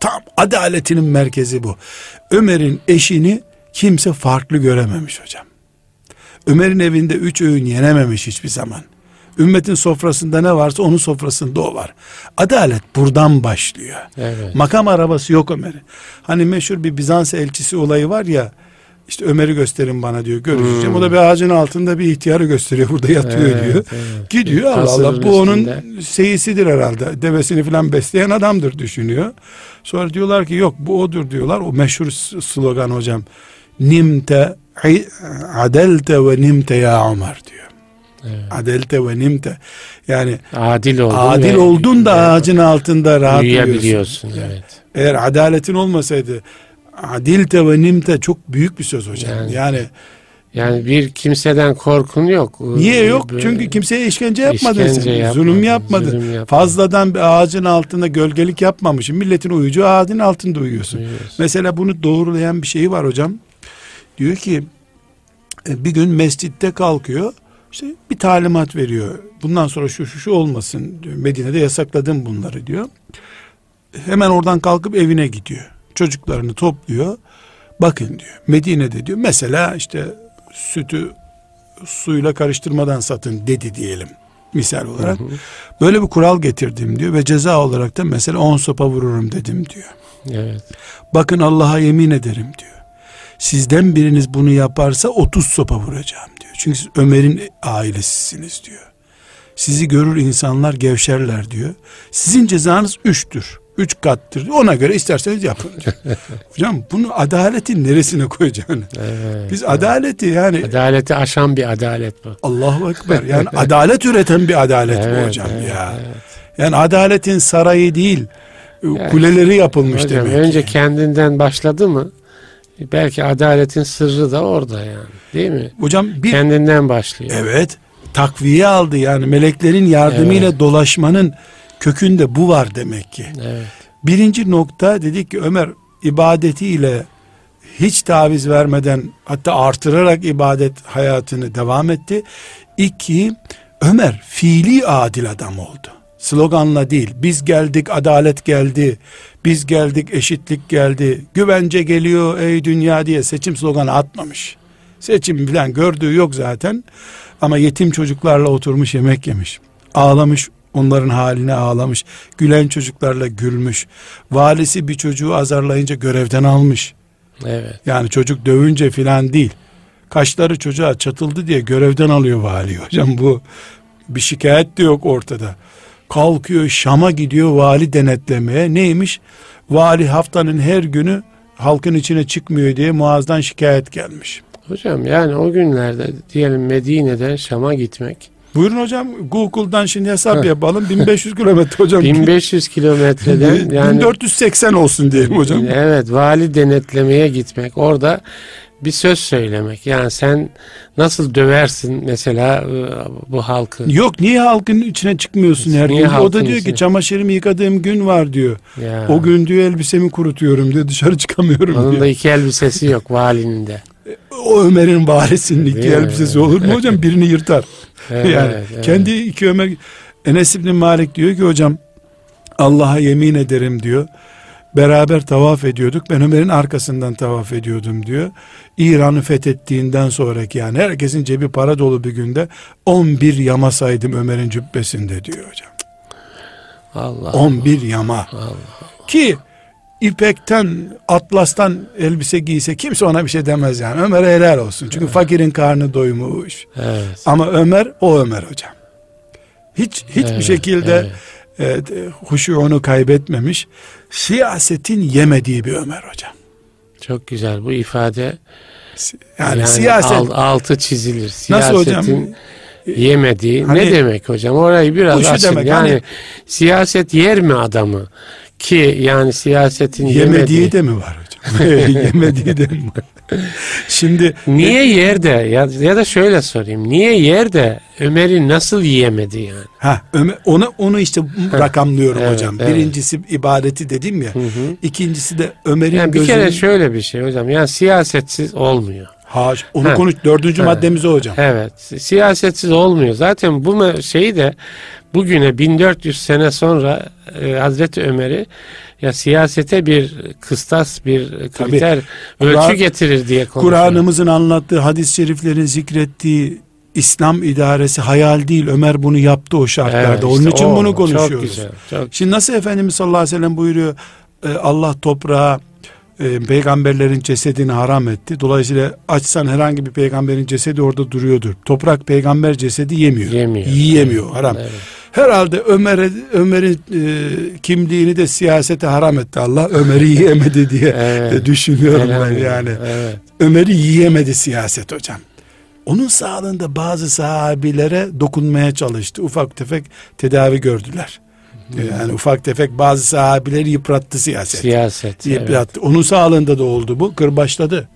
Tam adaletinin merkezi bu. Ömer'in eşini kimse farklı görememiş hocam. Ömer'in evinde üç öğün yenememiş hiçbir zaman. Ümmetin sofrasında ne varsa onun sofrasında o var. Adalet buradan başlıyor. Evet. Makam arabası yok Ömer'in. Hani meşhur bir Bizans elçisi olayı var ya işte Ömer'i gösterin bana diyor. Görüşeceğim. Hmm. O da bir ağacın altında bir ihtiyarı gösteriyor. Burada yatıyor evet, diyor. Evet. Gidiyor Allah Allah bu onun seyisidir herhalde. Devesini falan besleyen adamdır düşünüyor. Sonra diyorlar ki yok bu odur diyorlar. O meşhur slogan hocam. Nimte adelte ve nimte ya Ömer diyor. Evet. Adelte ve nimte. Yani adil oldun, adil oldun da ağacın altında rahat uyuyabiliyorsun. Evet. Eğer adaletin olmasaydı adilte ve nimte çok büyük bir söz hocam. Yani, yani yani bir kimseden korkun yok. Niye yok? Böyle, Çünkü kimseye işkence yapmadın işkence sen. Yapmadın, zulüm yapmadın. Zulüm yapmadın. Fazladan bir ağacın altında gölgelik yapmamışsın. Milletin uyucu ağacın altında uyuyorsun. Uyuyorsun. Mesela bunu doğrulayan bir şey var hocam. Diyor ki e, bir gün mescitte kalkıyor. İşte bir talimat veriyor. Bundan sonra şu şu şu olmasın diyor. Medine'de yasakladım bunları diyor. Hemen oradan kalkıp evine gidiyor çocuklarını topluyor. Bakın diyor Medine'de diyor mesela işte sütü suyla karıştırmadan satın dedi diyelim misal olarak. Hı hı. Böyle bir kural getirdim diyor ve ceza olarak da mesela on sopa vururum dedim diyor. Evet. Bakın Allah'a yemin ederim diyor. Sizden biriniz bunu yaparsa 30 sopa vuracağım diyor. Çünkü siz Ömer'in ailesisiniz diyor. Sizi görür insanlar gevşerler diyor. Sizin cezanız üçtür üç kattır. Ona göre isterseniz yapın. Hocam bunu adaletin neresine koyacaksın? Evet, Biz adaleti yani adaleti aşan bir adalet bu. Allahu ekber. Yani adalet üreten bir adalet evet, bu hocam evet, ya. Evet. Yani adaletin sarayı değil yani, kuleleri yapılmış hocam, demek. Önce ki. kendinden başladı mı? Belki adaletin sırrı da orada yani. Değil mi? Hocam bir kendinden başlıyor. Evet. Takviye aldı yani meleklerin yardımıyla evet. dolaşmanın kökünde bu var demek ki. Evet. Birinci nokta dedik ki Ömer ibadetiyle hiç taviz vermeden hatta artırarak ibadet hayatını devam etti. İki, Ömer fiili adil adam oldu. Sloganla değil, biz geldik adalet geldi, biz geldik eşitlik geldi, güvence geliyor ey dünya diye seçim sloganı atmamış. Seçim bilen gördüğü yok zaten ama yetim çocuklarla oturmuş yemek yemiş. Ağlamış Onların haline ağlamış. Gülen çocuklarla gülmüş. Valisi bir çocuğu azarlayınca görevden almış. Evet. Yani çocuk dövünce filan değil. Kaşları çocuğa çatıldı diye görevden alıyor vali. Hocam bu bir şikayet de yok ortada. Kalkıyor Şam'a gidiyor vali denetlemeye. Neymiş? Vali haftanın her günü halkın içine çıkmıyor diye Muaz'dan şikayet gelmiş. Hocam yani o günlerde diyelim Medine'den Şam'a gitmek Buyurun hocam Google'dan şimdi hesap yapalım. 1500 kilometre hocam. 1500 kilometreden yani 1480 olsun diyelim hocam. Evet vali denetlemeye gitmek. Orada bir söz söylemek. Yani sen nasıl döversin mesela e, bu halkı? Yok niye halkın içine çıkmıyorsun her niye gün? O da diyor içine? ki çamaşırımı yıkadığım gün var diyor. Ya. O gün diyor elbisemi kurutuyorum diyor dışarı çıkamıyorum Onun diyor. da iki elbisesi yok valinin de. O Ömer'in varisinin iki elbisesi olur mu hocam? Birini yırtar. Evet, yani evet. kendi iki Ömer Enes İbni Malik diyor ki hocam Allah'a yemin ederim diyor. Beraber tavaf ediyorduk. Ben Ömer'in arkasından tavaf ediyordum diyor. İran'ı fethettiğinden sonraki yani herkesin cebi para dolu bir günde 11 yama saydım Ömer'in cübbesinde diyor hocam. Allah 11 yama. Allah Allah. Ki ipekten, atlastan elbise giyse kimse ona bir şey demez yani. Ömer'e helal olsun. Çünkü evet. fakirin karnı doymuş. Evet. Ama Ömer o Ömer hocam. Hiç hiçbir evet, şekilde evet. E, huşuğunu kaybetmemiş. Siyasetin yemediği bir Ömer hocam. Çok güzel bu ifade. Yani, yani siyaset alt, altı çizilir. Siyasetin nasıl hocam? Yemediği hani, ne demek hocam? Orayı biraz açın. Demek, yani hani, siyaset yer mi adamı? Ki yani siyasetin yemediği, yemediği de mi var hocam? Yemediği mi? Şimdi niye yerde ya, ya da şöyle sorayım. Niye yerde Ömer'i nasıl yiyemedi yani? Ha Ömer onu onu işte rakamlıyorum evet, hocam. Evet. Birincisi ibadeti dedim ya. Hı hı. İkincisi de Ömer'in yani bir gözünün... kere şöyle bir şey hocam. Yani siyasetsiz olmuyor. Ha, onu ha. konuş dördüncü ha. maddemiz o hocam. Evet. Siyasetsiz olmuyor. Zaten bu şeyi de bugüne 1400 sene sonra e, Hazreti Ömer'i ya siyasete bir kıstas, bir kriter, Tabii, ölçü getirir diye konuşuyor. Kur'an'ımızın anlattığı hadis-i şeriflerin zikrettiği İslam idaresi hayal değil. Ömer bunu yaptı o şartlarda. Evet, işte Onun için o, bunu konuşuyoruz. Çok güzel, çok Şimdi nasıl Efendimiz sallallahu aleyhi ve sellem buyuruyor e, Allah toprağa e, peygamberlerin cesedini haram etti. Dolayısıyla açsan herhangi bir peygamberin cesedi orada duruyordur. Toprak peygamber cesedi yemiyor. Yemiyor. Yiyemiyor. Haram. Evet. Herhalde Ömer'e Ömer'in e, kimliğini de siyasete haram etti Allah. Ömer'i yiyemedi diye evet. düşünüyorum ben yani. Evet. Ömer'i yiyemedi siyaset hocam. Onun sağlığında bazı sahabilere dokunmaya çalıştı. Ufak tefek tedavi gördüler. Yani ufak tefek bazı sahabileri yıprattı siyaset. Siyaset. Yıprattı. Evet. Onun sağlığında da oldu bu. Kırbaçladı.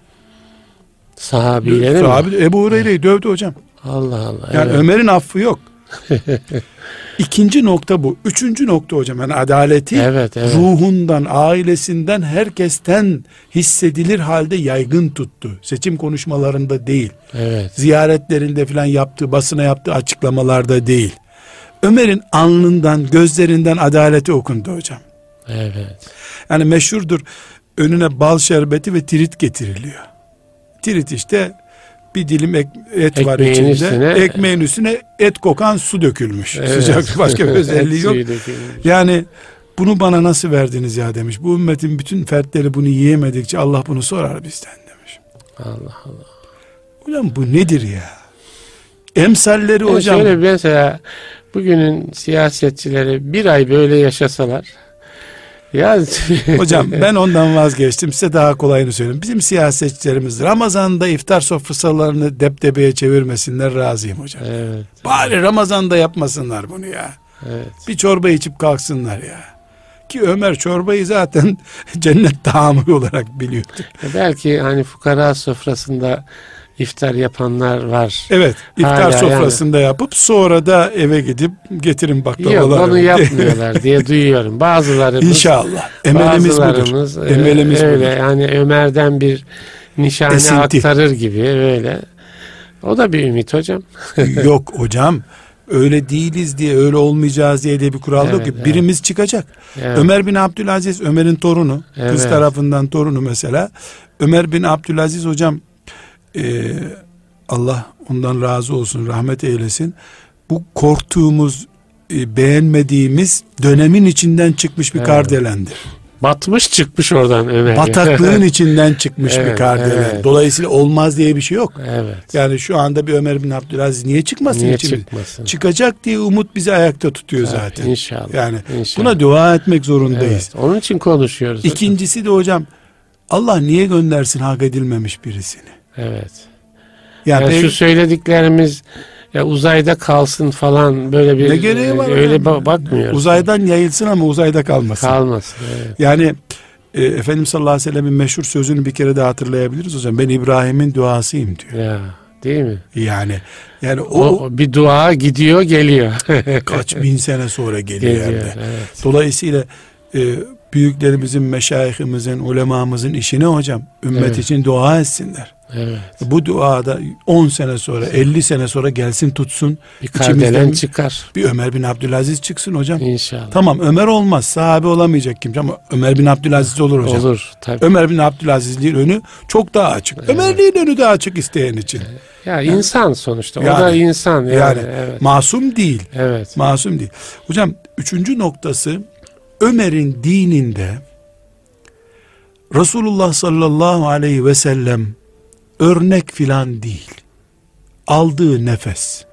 Sahabileri Sahabi, mi? Ebu Hureyre'yi dövdü hocam. Allah Allah. Yani evet. Ömer'in affı yok. İkinci nokta bu. Üçüncü nokta hocam yani adaleti evet, evet. ruhundan, ailesinden, herkesten hissedilir halde yaygın tuttu. Seçim konuşmalarında değil. Evet. Ziyaretlerinde falan yaptığı, basına yaptığı açıklamalarda değil. Ömer'in alnından, gözlerinden adaleti okundu hocam. Evet. Yani meşhurdur. Önüne bal şerbeti ve tirit getiriliyor. Tirit işte bir dilim ek, et Ekmeğin var içinde. Üstüne, Ekmeğin üstüne et kokan su dökülmüş. Evet. Sıcak başka bir özelliği yok. Yani bunu bana nasıl verdiniz ya demiş. Bu ümmetin bütün fertleri bunu yiyemedikçe Allah bunu sorar bizden demiş. Allah Allah. Hocam bu nedir ya? Emsalleri yani hocam. Şöyle mesela bugünün siyasetçileri bir ay böyle yaşasalar ya hocam ben ondan vazgeçtim. Size daha kolayını söyleyeyim. Bizim siyasetçilerimiz Ramazan'da iftar sofralarını depdebeye çevirmesinler razıyım hocam. Evet. Bari Ramazan'da yapmasınlar bunu ya. Evet. Bir çorba içip kalksınlar ya. Ki Ömer çorbayı zaten cennet tamı olarak biliyordu. Belki hani fukara sofrasında iftar yapanlar var. Evet iftar Hala sofrasında yani. yapıp sonra da eve gidip getirin baklavalar. Yok onu yapmıyorlar diye duyuyorum. Bazılarımız İnşallah. Emelimiz bazılarımız, budur. Emelimiz öyle, budur. Yani Ömer'den bir nişane Esinti. aktarır gibi öyle. O da bir ümit hocam. Yok hocam öyle değiliz diye öyle olmayacağız diye de bir kural evet, yok ki. Evet. Birimiz çıkacak. Evet. Ömer bin Abdülaziz Ömer'in torunu. Evet. Kız tarafından torunu mesela. Ömer bin Abdülaziz hocam e, Allah ondan razı olsun rahmet eylesin bu korktuğumuz e, beğenmediğimiz dönemin içinden çıkmış bir evet. kardelendir. Batmış çıkmış oradan Ömer. Bataklığın içinden çıkmış evet, bir kardelen. Evet. Dolayısıyla olmaz diye bir şey yok. Evet. Yani şu anda bir Ömer bin Abdülaziz niye çıkmasın niye içimiz? çıkmasın? Çıkacak diye umut bizi ayakta tutuyor evet, zaten. İnşallah. Yani inşallah. buna dua etmek zorundayız. Evet, onun için konuşuyoruz. İkincisi de hocam Allah niye göndersin hak edilmemiş birisini? Evet. Yani, yani şu söylediklerimiz ya uzayda kalsın falan böyle bir ne gereği var öyle yani? bakmıyoruz. Uzaydan yayılsın ama uzayda kalmasın. Kalmasın. Evet. Yani e, Efendimiz sallallahu aleyhi ve sellemin meşhur sözünü bir kere daha hatırlayabiliriz hocam. Ben İbrahim'in duasıyım diyor. Ya değil mi? Yani yani o, o bir dua gidiyor geliyor. kaç bin sene sonra geliyor. geliyor yani. evet. Dolayısıyla e, büyüklerimizin, meşayihimizin, ulemamızın işine hocam ümmet evet. için dua etsinler. Evet. Bu duada 10 sene sonra 50 sene sonra gelsin tutsun. Bir kardelen çıkar. Bir Ömer bin Abdülaziz çıksın hocam. İnşallah. Tamam Ömer olmaz sahabe olamayacak kimse ama Ömer bin Abdülaziz olur hocam. Olur tabii. Ömer bin Abdülazizliğin önü çok daha açık. Evet. Ömerliğin önü daha açık isteyen için. Ya yani, insan sonuçta o da insan yani. yani evet. Masum değil. Evet. Masum değil. Hocam üçüncü noktası Ömer'in dininde Resulullah sallallahu aleyhi ve sellem örnek filan değil. Aldığı nefes.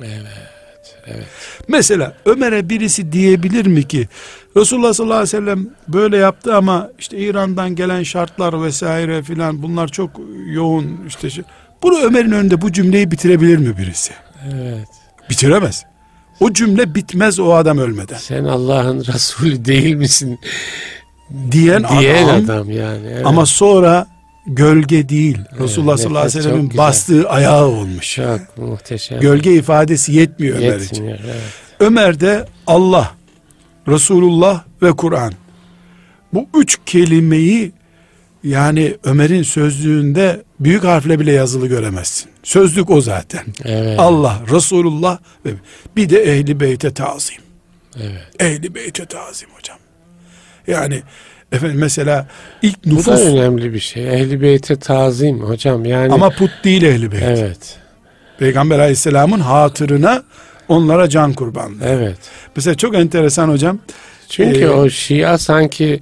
Evet, evet. Mesela Ömer'e birisi diyebilir mi ki Resulullah sallallahu aleyhi ve sellem böyle yaptı ama işte İran'dan gelen şartlar vesaire filan bunlar çok yoğun işte şey. Bunu Ömer'in önünde bu cümleyi bitirebilir mi birisi? Evet. Bitiremez. O cümle bitmez o adam ölmeden. Sen Allah'ın Resulü değil misin diyen, diyen adam, adam yani. Evet. Ama sonra gölge değil. Evet, Resulullah sallallahu aleyhi ve sellem'in bastığı ayağı olmuş. Çok muhteşem. Gölge ifadesi yetmiyor, yetmiyor Ömer için. Evet. Ömer de Allah, Resulullah ve Kur'an. Bu üç kelimeyi yani Ömer'in sözlüğünde büyük harfle bile yazılı göremezsin. Sözlük o zaten. Evet. Allah, Resulullah ve bir de ehli beyte tazim. Evet. Ehli beyte tazim hocam. Yani efendim mesela ilk nüfus... Bu da önemli bir şey. Ehli beyte tazim hocam. Yani Ama put değil ehli beyt. Evet. Peygamber aleyhisselamın hatırına onlara can kurbanlığı. Evet. Mesela çok enteresan hocam. Çünkü ee, o Şia sanki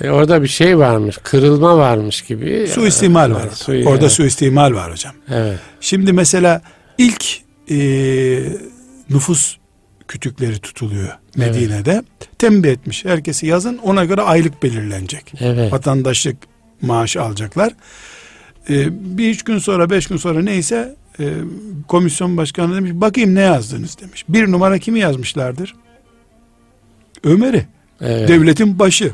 e, orada bir şey varmış, kırılma varmış gibi. Suistimal var. Su, orada evet. suistimal var hocam. Evet. Şimdi mesela ilk e, nüfus kütükleri tutuluyor Medine'de. Evet. Tembih etmiş. Herkesi yazın ona göre aylık belirlenecek. Evet. Vatandaşlık maaşı alacaklar. Ee, bir üç gün sonra beş gün sonra neyse e, komisyon başkanı demiş bakayım ne yazdınız demiş. Bir numara kimi yazmışlardır? Ömer'i. Evet. Devletin başı.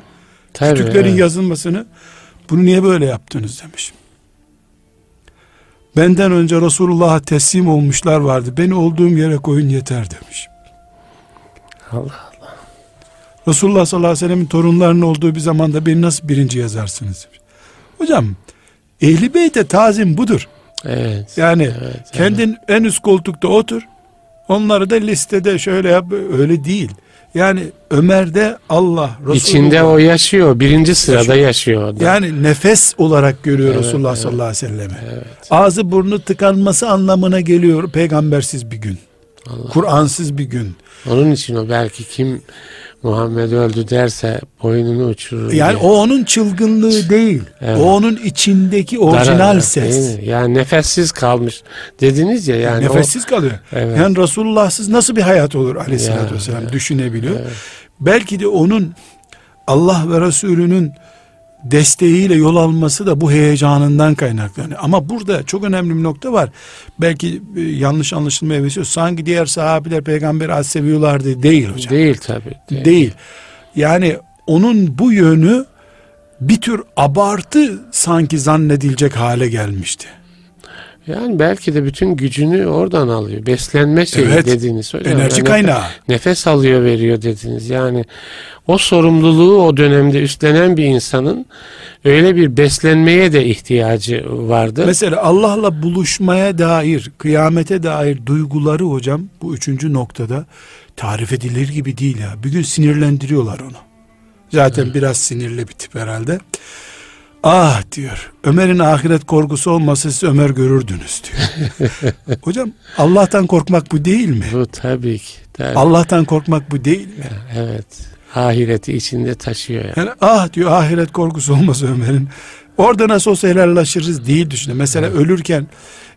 Tabii, Kütüklerin evet. yazılmasını bunu niye böyle yaptınız demiş. Benden önce Resulullah'a teslim olmuşlar vardı. Beni olduğum yere koyun yeter demiş. Allah Allah. Resulullah sallallahu aleyhi ve sellem'in torunlarının olduğu bir zamanda beni nasıl birinci yazarsınız. Hocam ehli beyte tazim budur. Evet. Yani evet, kendin evet. en üst koltukta otur. Onları da listede şöyle yap öyle değil. Yani Ömer'de Allah Resulullah içinde o yaşıyor. Birinci sırada yaşıyor. yaşıyor yani nefes olarak görüyor evet, Resulullah evet, sallallahu aleyhi ve sellemi. Evet. Ağzı burnu tıkanması anlamına geliyor peygambersiz bir gün. Kur'ansız bir gün. Onun için o belki kim Muhammed öldü derse boynunu uçurur. Yani diye. o onun çılgınlığı değil. Evet. O onun içindeki orijinal Dara, ses. Yani nefessiz kalmış dediniz ya yani. Nefessiz o, kalıyor. Evet. Yani Resulullahsız nasıl bir hayat olur aleyhissalatü vesselam evet. düşünebiliyor. Evet. Belki de onun Allah ve Resulünün desteğiyle yol alması da bu heyecanından kaynaklanıyor. Ama burada çok önemli bir nokta var. Belki e, yanlış anlaşılmaya vesile sanki diğer sahabiler peygamberi az seviyorlardı. Değil hocam. Değil tabi. Değil. değil. Yani onun bu yönü bir tür abartı sanki zannedilecek hale gelmişti. Yani belki de bütün gücünü oradan alıyor. Beslenme şeyi evet, dediğini söylüyor. Enerji kaynağı. Nefes alıyor veriyor dediniz. Yani o sorumluluğu o dönemde üstlenen bir insanın öyle bir beslenmeye de ihtiyacı vardı. Mesela Allah'la buluşmaya dair, kıyamete dair duyguları hocam bu üçüncü noktada tarif edilir gibi değil ya. Bir gün sinirlendiriyorlar onu. Zaten evet. biraz sinirli bir tip herhalde. Ah diyor. Ömer'in ahiret korkusu olmasa siz Ömer görürdünüz diyor. Hocam Allah'tan korkmak bu değil mi? Bu tabii ki. Tabii. Allah'tan korkmak bu değil mi? Evet. Ahireti içinde taşıyor. Yani. yani ah diyor ahiret korkusu olmasa Ömer'in. Orada nasıl olsa helallaşırız değil düşünüyor. Mesela evet. ölürken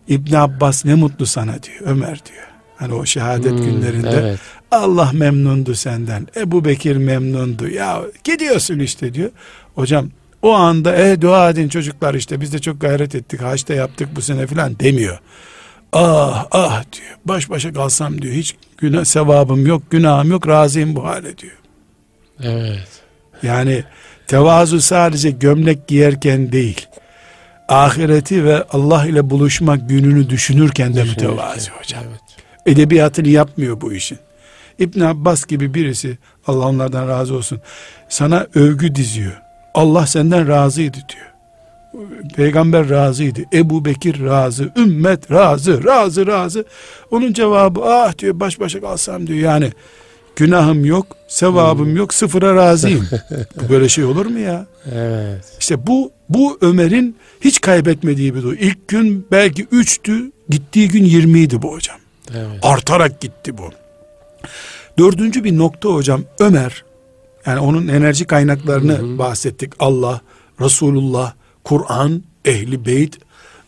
İbn Abbas ne mutlu sana diyor. Ömer diyor. Hani o şehadet hmm, günlerinde evet. Allah memnundu senden. Ebu Bekir memnundu. Ya gidiyorsun işte diyor. Hocam o anda e dua edin çocuklar işte biz de çok gayret ettik haçta yaptık bu sene filan demiyor. Ah ah diyor baş başa kalsam diyor hiç günah sevabım yok günahım yok razıyım bu hale diyor. Evet. Yani tevazu sadece gömlek giyerken değil ahireti ve Allah ile buluşmak gününü düşünürken de mütevazi hocam. Evet. Edebiyatını yapmıyor bu işin. İbn Abbas gibi birisi Allah onlardan razı olsun sana övgü diziyor Allah senden razıydı diyor. Peygamber razıydı. Ebu Bekir razı. Ümmet razı. Razı razı. Onun cevabı ah diyor baş başa kalsam diyor. Yani günahım yok. Sevabım hmm. yok. Sıfıra razıyım. bu böyle şey olur mu ya? Evet. İşte bu bu Ömer'in hiç kaybetmediği bir duygu. İlk gün belki üçtü. Gittiği gün yirmiydi bu hocam. Evet. Artarak gitti bu. Dördüncü bir nokta hocam. Ömer yani onun enerji kaynaklarını hı hı. bahsettik. Allah, Resulullah, Kur'an, Ehli Beyt,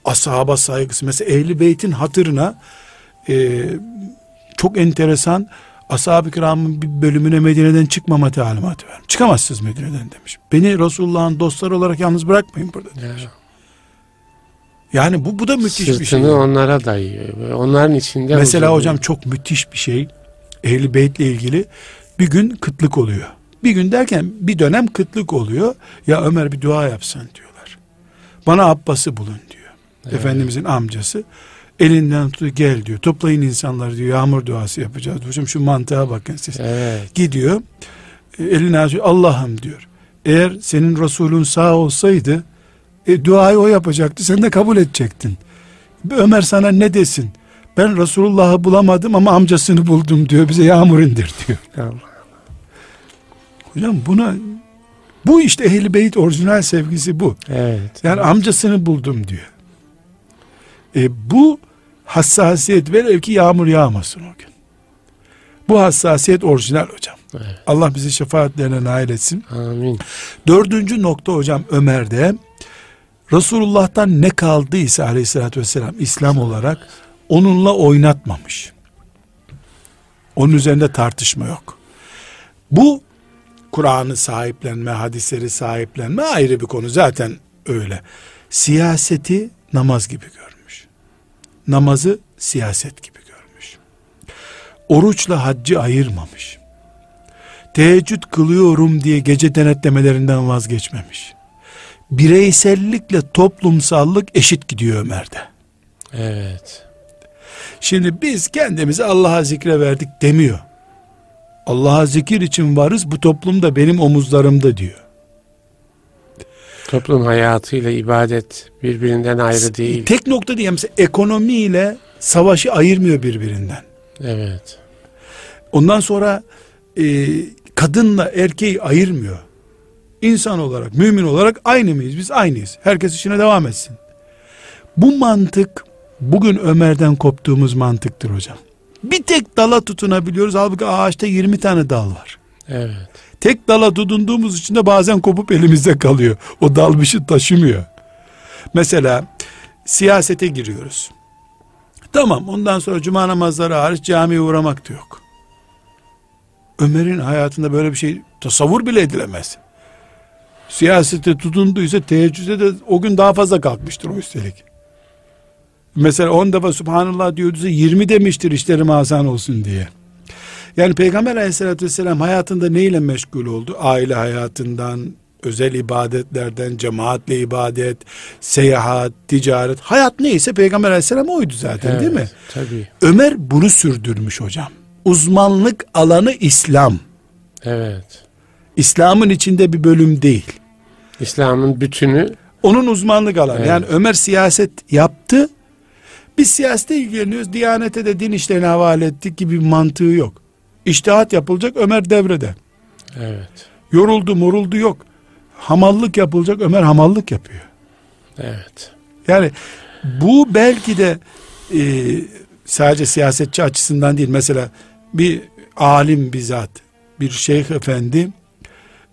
ashaba saygısı. Mesela Ehli Beyt'in hatırına e, çok enteresan ashab-ı kiramın bir bölümüne Medine'den çıkmama talimatı vermiş. Çıkamazsınız Medine'den demiş. Beni Resulullah'ın dostları olarak yalnız bırakmayın burada demiş. Ya. Yani bu bu da müthiş Sırtını bir şey. Sırtını onlara dayıyor. Onların içinde Mesela hocam çok müthiş bir şey. Ehli Beyt'le ilgili bir gün kıtlık oluyor. Bir gün derken bir dönem kıtlık oluyor. Ya Ömer bir dua yapsan diyorlar. Bana Abbas'ı bulun diyor. Evet. Efendimizin amcası. Elinden tutuyor gel diyor. Toplayın insanları diyor. Yağmur duası yapacağız. Hocam şu mantığa bakın siz. Evet. Gidiyor. E, elini açıyor. Allah'ım diyor. Eğer senin Resulün sağ olsaydı e, duayı o yapacaktı. Sen de kabul edecektin. Ömer sana ne desin? Ben Resulullah'ı bulamadım ama amcasını buldum diyor. Bize yağmur indir diyor. Allah. Hocam buna bu işte ehl beyt orijinal sevgisi bu. Evet. Yani amcasını buldum diyor. E, bu hassasiyet velev ki yağmur yağmasın o gün. Bu hassasiyet orijinal hocam. Evet. Allah bizi şefaatlerine nail etsin. Amin. Dördüncü nokta hocam Ömer'de Resulullah'tan ne kaldıysa aleyhissalatü vesselam İslam olarak onunla oynatmamış. Onun üzerinde tartışma yok. Bu Kur'an'ı sahiplenme, hadisleri sahiplenme ayrı bir konu. Zaten öyle. Siyaseti namaz gibi görmüş. Namazı siyaset gibi görmüş. Oruçla haccı ayırmamış. Teheccüd kılıyorum diye gece denetlemelerinden vazgeçmemiş. Bireysellikle toplumsallık eşit gidiyor Ömer'de. Evet. Şimdi biz kendimizi Allah'a zikre verdik demiyor. Allah'a zikir için varız bu toplum da benim omuzlarımda diyor. Toplum hayatıyla ibadet birbirinden ayrı değil. Tek nokta diyeyim mesela ekonomiyle savaşı ayırmıyor birbirinden. Evet. Ondan sonra e, kadınla erkeği ayırmıyor. İnsan olarak, mümin olarak aynı mıyız? Biz aynıyız. Herkes işine devam etsin. Bu mantık bugün Ömer'den koptuğumuz mantıktır hocam. Bir tek dala tutunabiliyoruz. Halbuki ağaçta 20 tane dal var. Evet. Tek dala tutunduğumuz için de bazen kopup elimizde kalıyor. O dal bir şey taşımıyor. Mesela siyasete giriyoruz. Tamam ondan sonra cuma namazları hariç camiye uğramak da yok. Ömer'in hayatında böyle bir şey tasavvur bile edilemez. Siyasete tutunduysa teheccüde de o gün daha fazla kalkmıştır o üstelik. Mesela 10 defa Subhanallah diyordu 20 demiştir işlerim asan olsun diye. Yani Peygamber aleyhissalatü vesselam hayatında neyle meşgul oldu? Aile hayatından, özel ibadetlerden, cemaatle ibadet, seyahat, ticaret. Hayat neyse Peygamber aleyhisselam oydu zaten evet, değil mi? Tabii. Ömer bunu sürdürmüş hocam. Uzmanlık alanı İslam. Evet. İslam'ın içinde bir bölüm değil. İslam'ın bütünü. Onun uzmanlık alanı. Evet. Yani Ömer siyaset yaptı biz siyasete ilgileniyoruz. Diyanete de din işlerine havale ettik gibi bir mantığı yok. İştihat yapılacak Ömer devrede. Evet. Yoruldu moruldu yok. Hamallık yapılacak Ömer hamallık yapıyor. Evet. Yani bu belki de e, sadece siyasetçi açısından değil. Mesela bir alim bizzat bir şeyh efendi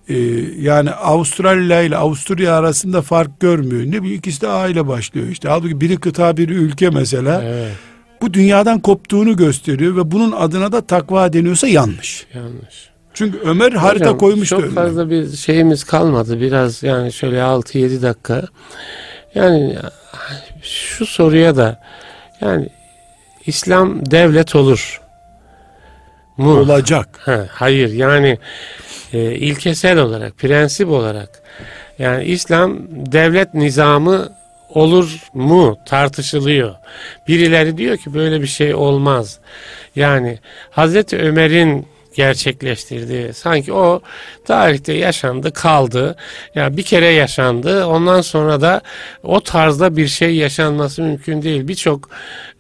ee, yani Avustralya ile Avusturya arasında fark görmüyor. Ne bir ikisi de aile başlıyor işte. Halbuki biri kıta biri ülke mesela. Evet. Bu dünyadan koptuğunu gösteriyor ve bunun adına da takva deniyorsa yanlış. Yanlış. Çünkü Ömer harita Hocam, koymuştu Çok önüne. fazla bir şeyimiz kalmadı. Biraz yani şöyle 6-7 dakika. Yani şu soruya da yani İslam devlet olur mu? Olacak. Ha, hayır yani e, ilkesel olarak, prensip olarak yani İslam devlet nizamı olur mu tartışılıyor. Birileri diyor ki böyle bir şey olmaz. Yani Hazreti Ömer'in gerçekleştirdi. Sanki o tarihte yaşandı, kaldı. Yani bir kere yaşandı. Ondan sonra da o tarzda bir şey yaşanması mümkün değil. Birçok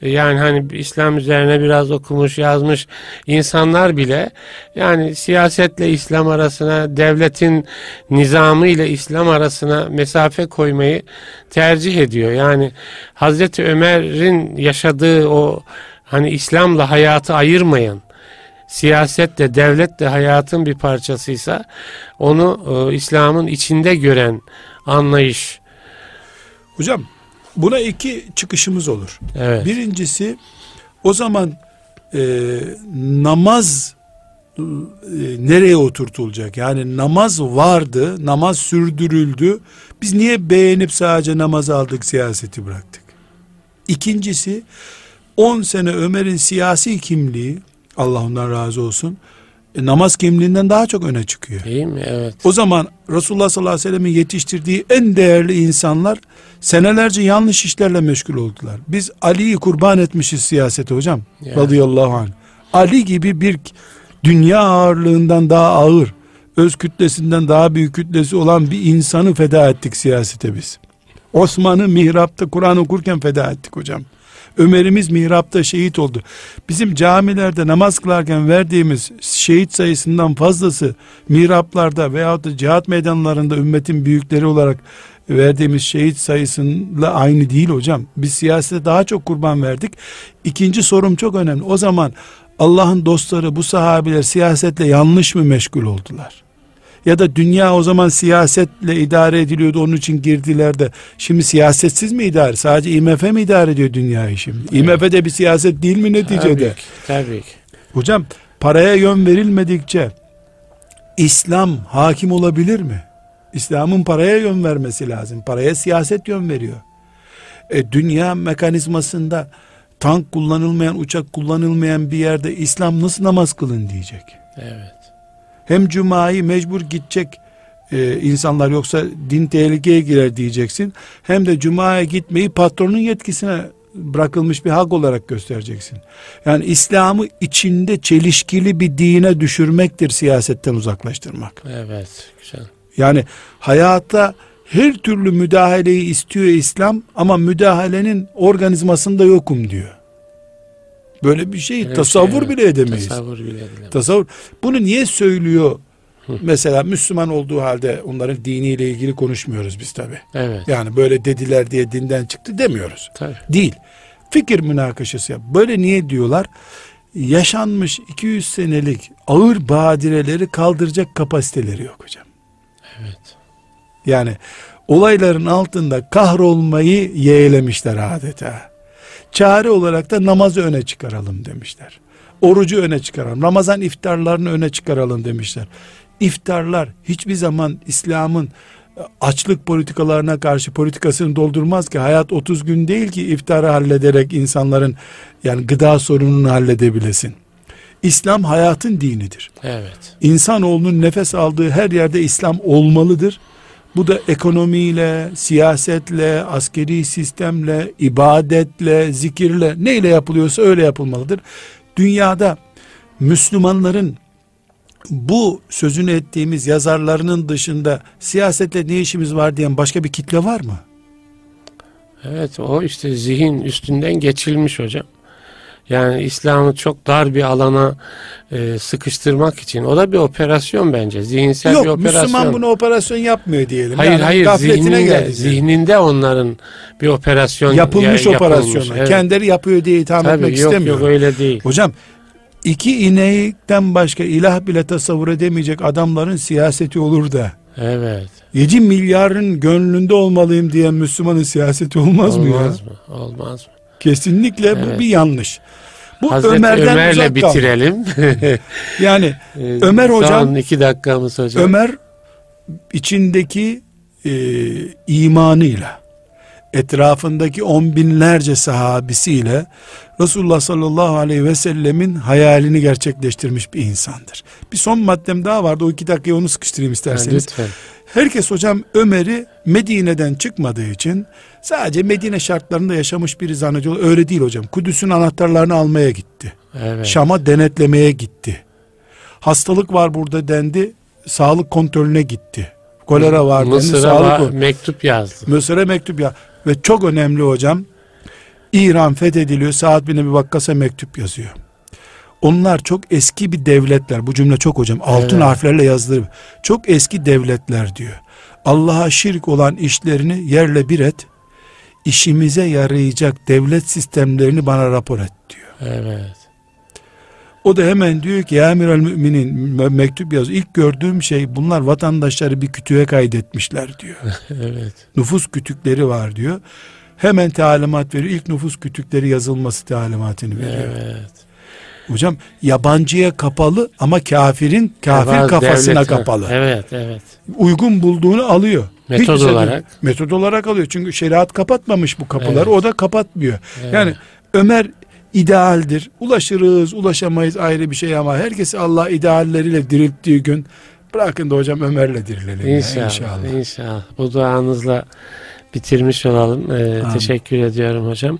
yani hani İslam üzerine biraz okumuş, yazmış insanlar bile yani siyasetle İslam arasına, devletin nizamı ile İslam arasına mesafe koymayı tercih ediyor. Yani Hazreti Ömer'in yaşadığı o hani İslam'la hayatı ayırmayan siyaset de devlet de hayatın bir parçasıysa onu e, İslam'ın içinde gören anlayış. Hocam buna iki çıkışımız olur. Evet. Birincisi o zaman e, namaz e, nereye oturtulacak? Yani namaz vardı, namaz sürdürüldü. Biz niye beğenip sadece namaz aldık, siyaseti bıraktık? İkincisi 10 sene Ömer'in siyasi kimliği Allah ondan razı olsun. e, namaz kimliğinden daha çok öne çıkıyor. Değil mi? Evet. O zaman Resulullah sallallahu aleyhi ve sellem'in yetiştirdiği en değerli insanlar senelerce yanlış işlerle meşgul oldular. Biz Ali'yi kurban etmişiz siyasete hocam. Ya. Radıyallahu anh. Ali gibi bir dünya ağırlığından daha ağır, öz kütlesinden daha büyük kütlesi olan bir insanı feda ettik siyasete biz. Osman'ı mihrapta Kur'an okurken feda ettik hocam. Ömer'imiz mihrapta şehit oldu. Bizim camilerde namaz kılarken verdiğimiz şehit sayısından fazlası mihraplarda veyahut da cihat meydanlarında ümmetin büyükleri olarak verdiğimiz şehit sayısıyla aynı değil hocam. Biz siyasete daha çok kurban verdik. İkinci sorum çok önemli. O zaman Allah'ın dostları bu sahabiler siyasetle yanlış mı meşgul oldular? Ya da dünya o zaman siyasetle idare ediliyordu onun için girdiler de şimdi siyasetsiz mi idare? Sadece IMF mi idare ediyor dünyayı şimdi? IMF de bir siyaset değil mi neticede? Tabii ki. Tabii ki. Hocam paraya yön verilmedikçe İslam hakim olabilir mi? İslam'ın paraya yön vermesi lazım. Paraya siyaset yön veriyor. E, dünya mekanizmasında tank kullanılmayan, uçak kullanılmayan bir yerde İslam nasıl namaz kılın diyecek. Evet. Hem cumayı mecbur gidecek e, insanlar yoksa din tehlikeye girer diyeceksin. Hem de cumaya gitmeyi patronun yetkisine bırakılmış bir hak olarak göstereceksin. Yani İslam'ı içinde çelişkili bir dine düşürmektir siyasetten uzaklaştırmak. Evet, güzel. Yani hayata her türlü müdahaleyi istiyor İslam ama müdahalenin organizmasında yokum diyor. Böyle bir şey Öyle tasavvur şey, bile edemeyiz. Tasavvur bile edilemez. Tasavvur. Bunu niye söylüyor? Mesela Müslüman olduğu halde onların diniyle ilgili konuşmuyoruz biz tabi. Evet. Yani böyle dediler diye dinden çıktı demiyoruz. Tabii. Değil. Fikir münakaşası yap. Böyle niye diyorlar? Yaşanmış 200 senelik ağır badireleri kaldıracak kapasiteleri yok hocam. Evet. Yani olayların altında kahrolmayı yeğlemişler adeta. Çare olarak da namazı öne çıkaralım demişler. Orucu öne çıkaralım. Ramazan iftarlarını öne çıkaralım demişler. İftarlar hiçbir zaman İslam'ın e, açlık politikalarına karşı politikasını doldurmaz ki hayat 30 gün değil ki iftarı hallederek insanların yani gıda sorununu halledebilesin. İslam hayatın dinidir. Evet. İnsanoğlunun nefes aldığı her yerde İslam olmalıdır. Bu da ekonomiyle, siyasetle, askeri sistemle, ibadetle, zikirle neyle yapılıyorsa öyle yapılmalıdır. Dünyada Müslümanların bu sözünü ettiğimiz yazarlarının dışında siyasetle ne işimiz var diyen başka bir kitle var mı? Evet o işte zihin üstünden geçilmiş hocam. Yani İslam'ı çok dar bir alana e, sıkıştırmak için. O da bir operasyon bence. Zihinsel Yok, bir operasyon. Müslüman bunu operasyon yapmıyor diyelim. Hayır yani hayır zihninde, zihninde onların bir operasyon yapılmış ya, operasyon. Evet. Kendileri yapıyor diye itham Tabii, etmek yok, istemiyor. Yok öyle değil. Hocam iki inekten başka ilah bile tasavvur edemeyecek adamların siyaseti olur da. Evet. 7 milyarın gönlünde olmalıyım diyen Müslümanın siyaseti olmaz, olmaz mı ya? Olmaz mı? Olmaz mı? Kesinlikle evet. bu bir yanlış. Bu Hazreti Ömer'den Ömer'le bitirelim. yani ee, Ömer hocam iki dakikamız hocam. Ömer içindeki e, imanıyla etrafındaki on binlerce sahabisiyle Resulullah sallallahu aleyhi ve sellemin hayalini gerçekleştirmiş bir insandır. Bir son maddem daha vardı o iki dakikayı onu sıkıştırayım isterseniz. Lütfen. Herkes hocam Ömer'i Medine'den çıkmadığı için sadece Medine şartlarında yaşamış biri zannediyor. Öyle değil hocam. Kudüs'ün anahtarlarını almaya gitti. Evet. Şam'a denetlemeye gitti. Hastalık var burada dendi. Sağlık kontrolüne gitti. Kolera var dendi. Mısır'a sağlık mektup yazdı. Mısır'a mektup ya ve çok önemli hocam. İran fethediliyor. Saad bin Ebi Vakkas'a mektup yazıyor. Onlar çok eski bir devletler. Bu cümle çok hocam. Altın evet. harflerle yazılır. Çok eski devletler diyor. Allah'a şirk olan işlerini yerle bir et. İşimize yarayacak devlet sistemlerini bana rapor et diyor. Evet. O da hemen diyor ki ya emiral müminin mektup yazıyor. İlk gördüğüm şey bunlar vatandaşları bir kütüğe kaydetmişler diyor. evet. Nüfus kütükleri var diyor. Hemen talimat veriyor. İlk nüfus kütükleri yazılması talimatını veriyor. Evet. Hocam yabancıya kapalı ama kafirin kafir Bazı kafasına devlet, kapalı. Evet, evet. Uygun bulduğunu alıyor. Metod Hiçbir olarak. Şey, metod olarak alıyor. Çünkü şeriat kapatmamış bu kapıları. Evet. O da kapatmıyor. Evet. Yani Ömer idealdir. Ulaşırız, ulaşamayız ayrı bir şey ama herkesi Allah idealleriyle dirilttiği gün bırakın da hocam Ömer'le dirilelim. İnşallah. Ya, inşallah. inşallah. Bu duanızla bitirmiş olalım. Ee, teşekkür ediyorum hocam.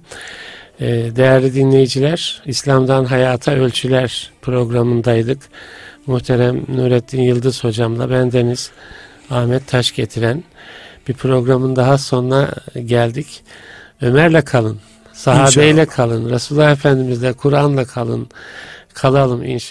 Ee, değerli dinleyiciler, İslam'dan Hayata Ölçüler programındaydık. Muhterem Nurettin Yıldız hocamla bendeniz Ahmet Taş getiren bir programın daha sonuna geldik. Ömer'le kalın, sahabeyle kalın, Resulullah Efendimiz'le, Kur'an'la kalın, kalalım inşallah.